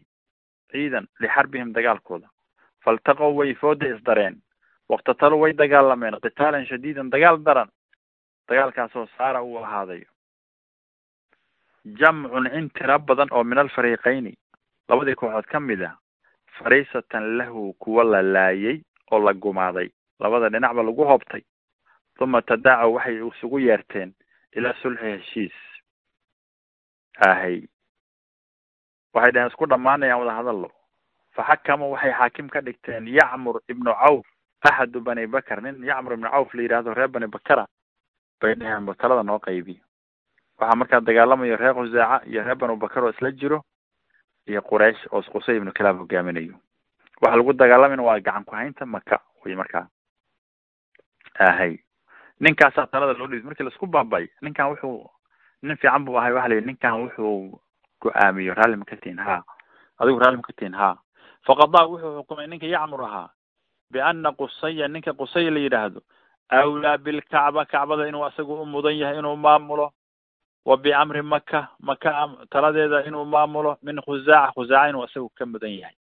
ciidan lixarbihim dagaalkooda faltaqow way fooda isdareen waqtataluu way dagaalameen qitaalan shadiidan dagaal daran dagaalkaasoo saara uu ahaaday jamcun in tira badan oo min alfariiqayni labadii kooxood ka mid ah fariisatan lahu kuwa la laayay oo la gumaaday labada dhinacba lagu hoobtay uma tadaacaw waxay isugu yeerteen ilaa sulxi heshiis ahay waxay dhaheen isku dhamaanayaan wada hadallo faxakamu waxay xaakim ka dhigteen yacmur ibnu cawf axadu bani bakar nin yacmur ibnu cawf la yidhaahdo reer bani bakara bay dhaheen talada noo qaybi waxaa markaa dagaalamayo reer khusaaca iyo reer banu bakar oo isla jiro iyo quraysh oo qusay ibnu kilaab hogaaminayo waxa lagu dagaalamayna waa gacan ku-haynta maka wey markaa ahay ninkaasaa talada loo dhibay markii la isku baabay ninkan wuxuu nin fiican buu ahay waxa la yidhi ninkan wuxuu go'aamiyo raalli ma ka tihin ha adigu raalli ma ka tihin ha faqadaa wuxuu xukumay ninka yacmur ahaa biana qusaya ninka qusay la yidhaahdo awlaa bilkacba kacbada inuu asagu u mudan yahay inuu maamulo wa biamri maka maka taladeeda inuu maamulo min khusaaca khusaaca inuu isagu ka mudan yahay.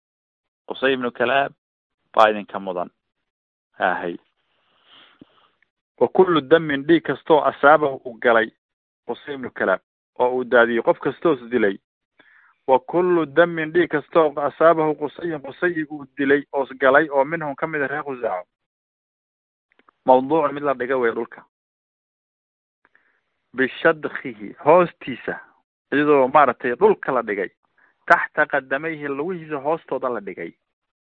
Qusay ibnu kalaab baa idinka mudan ahay wa kullu damin dhiig kastoo asaabahu uu galay qusay ibnu kalaab oo uu daadiyey qof kastoos dilay wa kullu damin dhiig kastoo asaabahu qusayin qusayi uu dilay oos galay oo minhum ka mid a reer khusaaco mawduucun mid la dhiga wey dhulka bishadkihi hoostiisa iyadoo maaragtay dhulka la dhigay taxta qadamayhi lugihiisa hoostooda la dhigay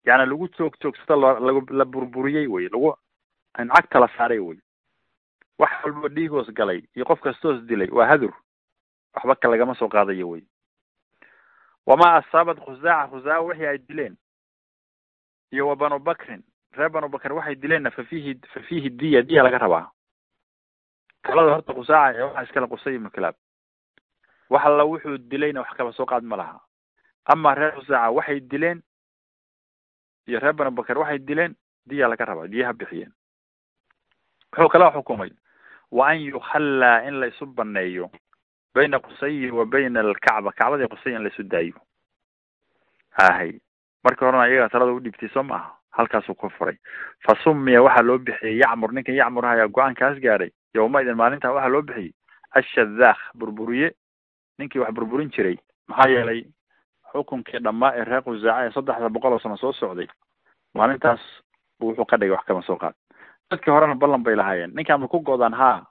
yani lagu joog joogsada lag la burburiyey wey lagu cagta la saaray wey wax walbo dhiigoos galay iyo qof kastoos dilay waa hadur. Waxba ka lagama soo qaadayo wey. Wamaa asaabat khusaaca khusaaca wixii ay dileen. Iyo wa banu bakrin reer banu bakr waxay dileenna fa fiihi diya diya laga rabaa. Talada horta khusaaca ee waxaa iskale qusay ibnu kilaab. Wax alla wuxuu dilayna wax kaba soo qaad ma laha. Ama reer khusaaca waxay dileen iyo reer banu bakr waxay dileen diya laga rabaa diyaha bixiyeen. Wuxuu kala xukumay wa an yukhallaa in laysu baneeyo bayna qusayi wa bayna alkacba kacbadii qusay in laysu daayo ahay markii horena iyagaa talada u dhibtay soo maaha halkaasuu ku furay fa sumiya waxaa loo bixiyey yacmur ninkan yacmur ayaa go'aankaas gaadhay yowma idin maalintaa waxaa loo bixiyey ashadaakh burburiye ninkii wax burburin jiray maxaa yeelay xukunkii dhammaa ee reer khusaaca ee saddexda boqol oo sano soo socday maalintaas wuxuu ka dhigay wax kama soo qaad dadkii horena ballan bay lahaayeen. Ninkaan ma ku go-daan haa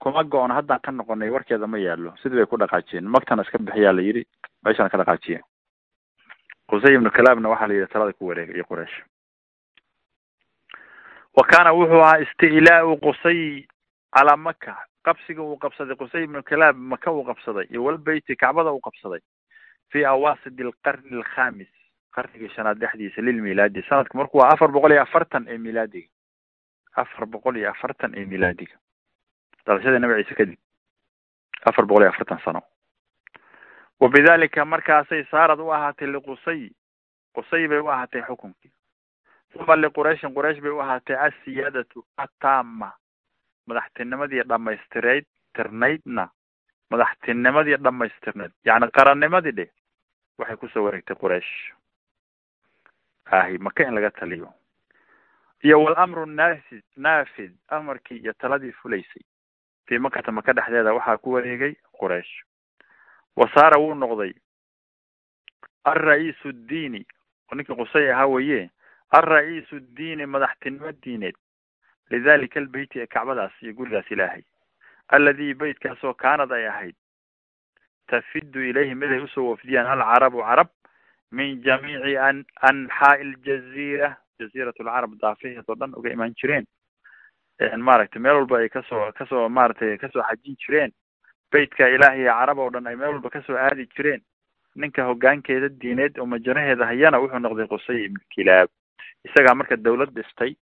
kuma go-on haddaan ka noqonay warkeeda ma yaallo. Sidii bay ku dhaqaajiyeen. Magtana iska bixiyaa la yidhi meeshana ka dhaqaajiye qusay ibnu kalaabna waxaa la yidhi talada ku wareegay iyo quraysh. Wa kaana wuxuu ahaa isti'laau qusay calaa maka qabsiga uu qabsaday qusay ibnu kalaab maka uu qabsaday iyo walbeyti kacbada uu qabsaday fi awaasid alqarni alkhamis qarnigii shanaad dhexdiisa lilmilaadi sanadku marku waa afar boqol iyo afartan ee milaadiga afar boqol iyo afartan ee milaadiga. Dhalashada nabi ciise kadib afar boqol iyo afartan sano. Wa bidalika markaasay saarad u ahaatay liqusay qusay. Bay u ahaatay xukunkii uma liqurayshin quraysh bay u ahaatay asiyaadatu atama madaxtinimadii dhamaystireyd tirnaydna. Madaxtinimadii dhamaystirnayd yacni qarannimadii dhe waxay ku soo wareegtay quraysh. Ahi maka in laga taliyo iyo walamru naafid naafid amarkii iyo taladii fulaysay. Fii makata maka dhexdeeda waxaa ku wareegay quraysh. Wasaara wuu noqday alra-iisu ddiini ninkii qusay ahaa weye alra-iisu diini madaxtinimo diineed. Lidalika albeyti ee kacbadaas iyo gurigaas ilaahay. Alladii beytkaasoo kaanad ay ahayd. Tafidu ilayhi mid ay u soo wafdiyaan alcarabu carab min jamiici an anxaa'i aljaziira jaziirat alcarab daafaheed oo dhan uga imaan jireen. Maaragtay meel walba ay ka soo ka soo maaragtay ka soo xajin jireen. Beytka ilaahay carab oo dhan ay meel walba ka soo aadi jireen. Ninka hoggaankeeda diineed oo majaraheeda hayana wuxuu noqday qusay ibn kilaab. Isagaa marka dawlad dhistay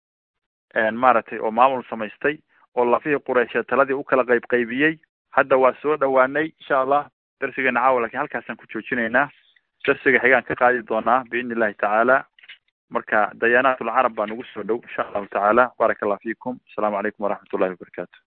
maaragtay oo maamul samaystay oo lafihii qureysheed taladii u kala qayb qaybiyey. Hadda waa soo dhawaanay insha allah. Darsigeena caawa laakiin halkaasaan ku joojinaynaa. Darsiga xigaan ka qaadi doonaa biidni illahi tacaala marka dayaanaat ulcarab baa nagu soo dhow insha allahu tacaala baaraka allah fiikum. Asalaamu calaykum waraxmat ullahi wabarakatu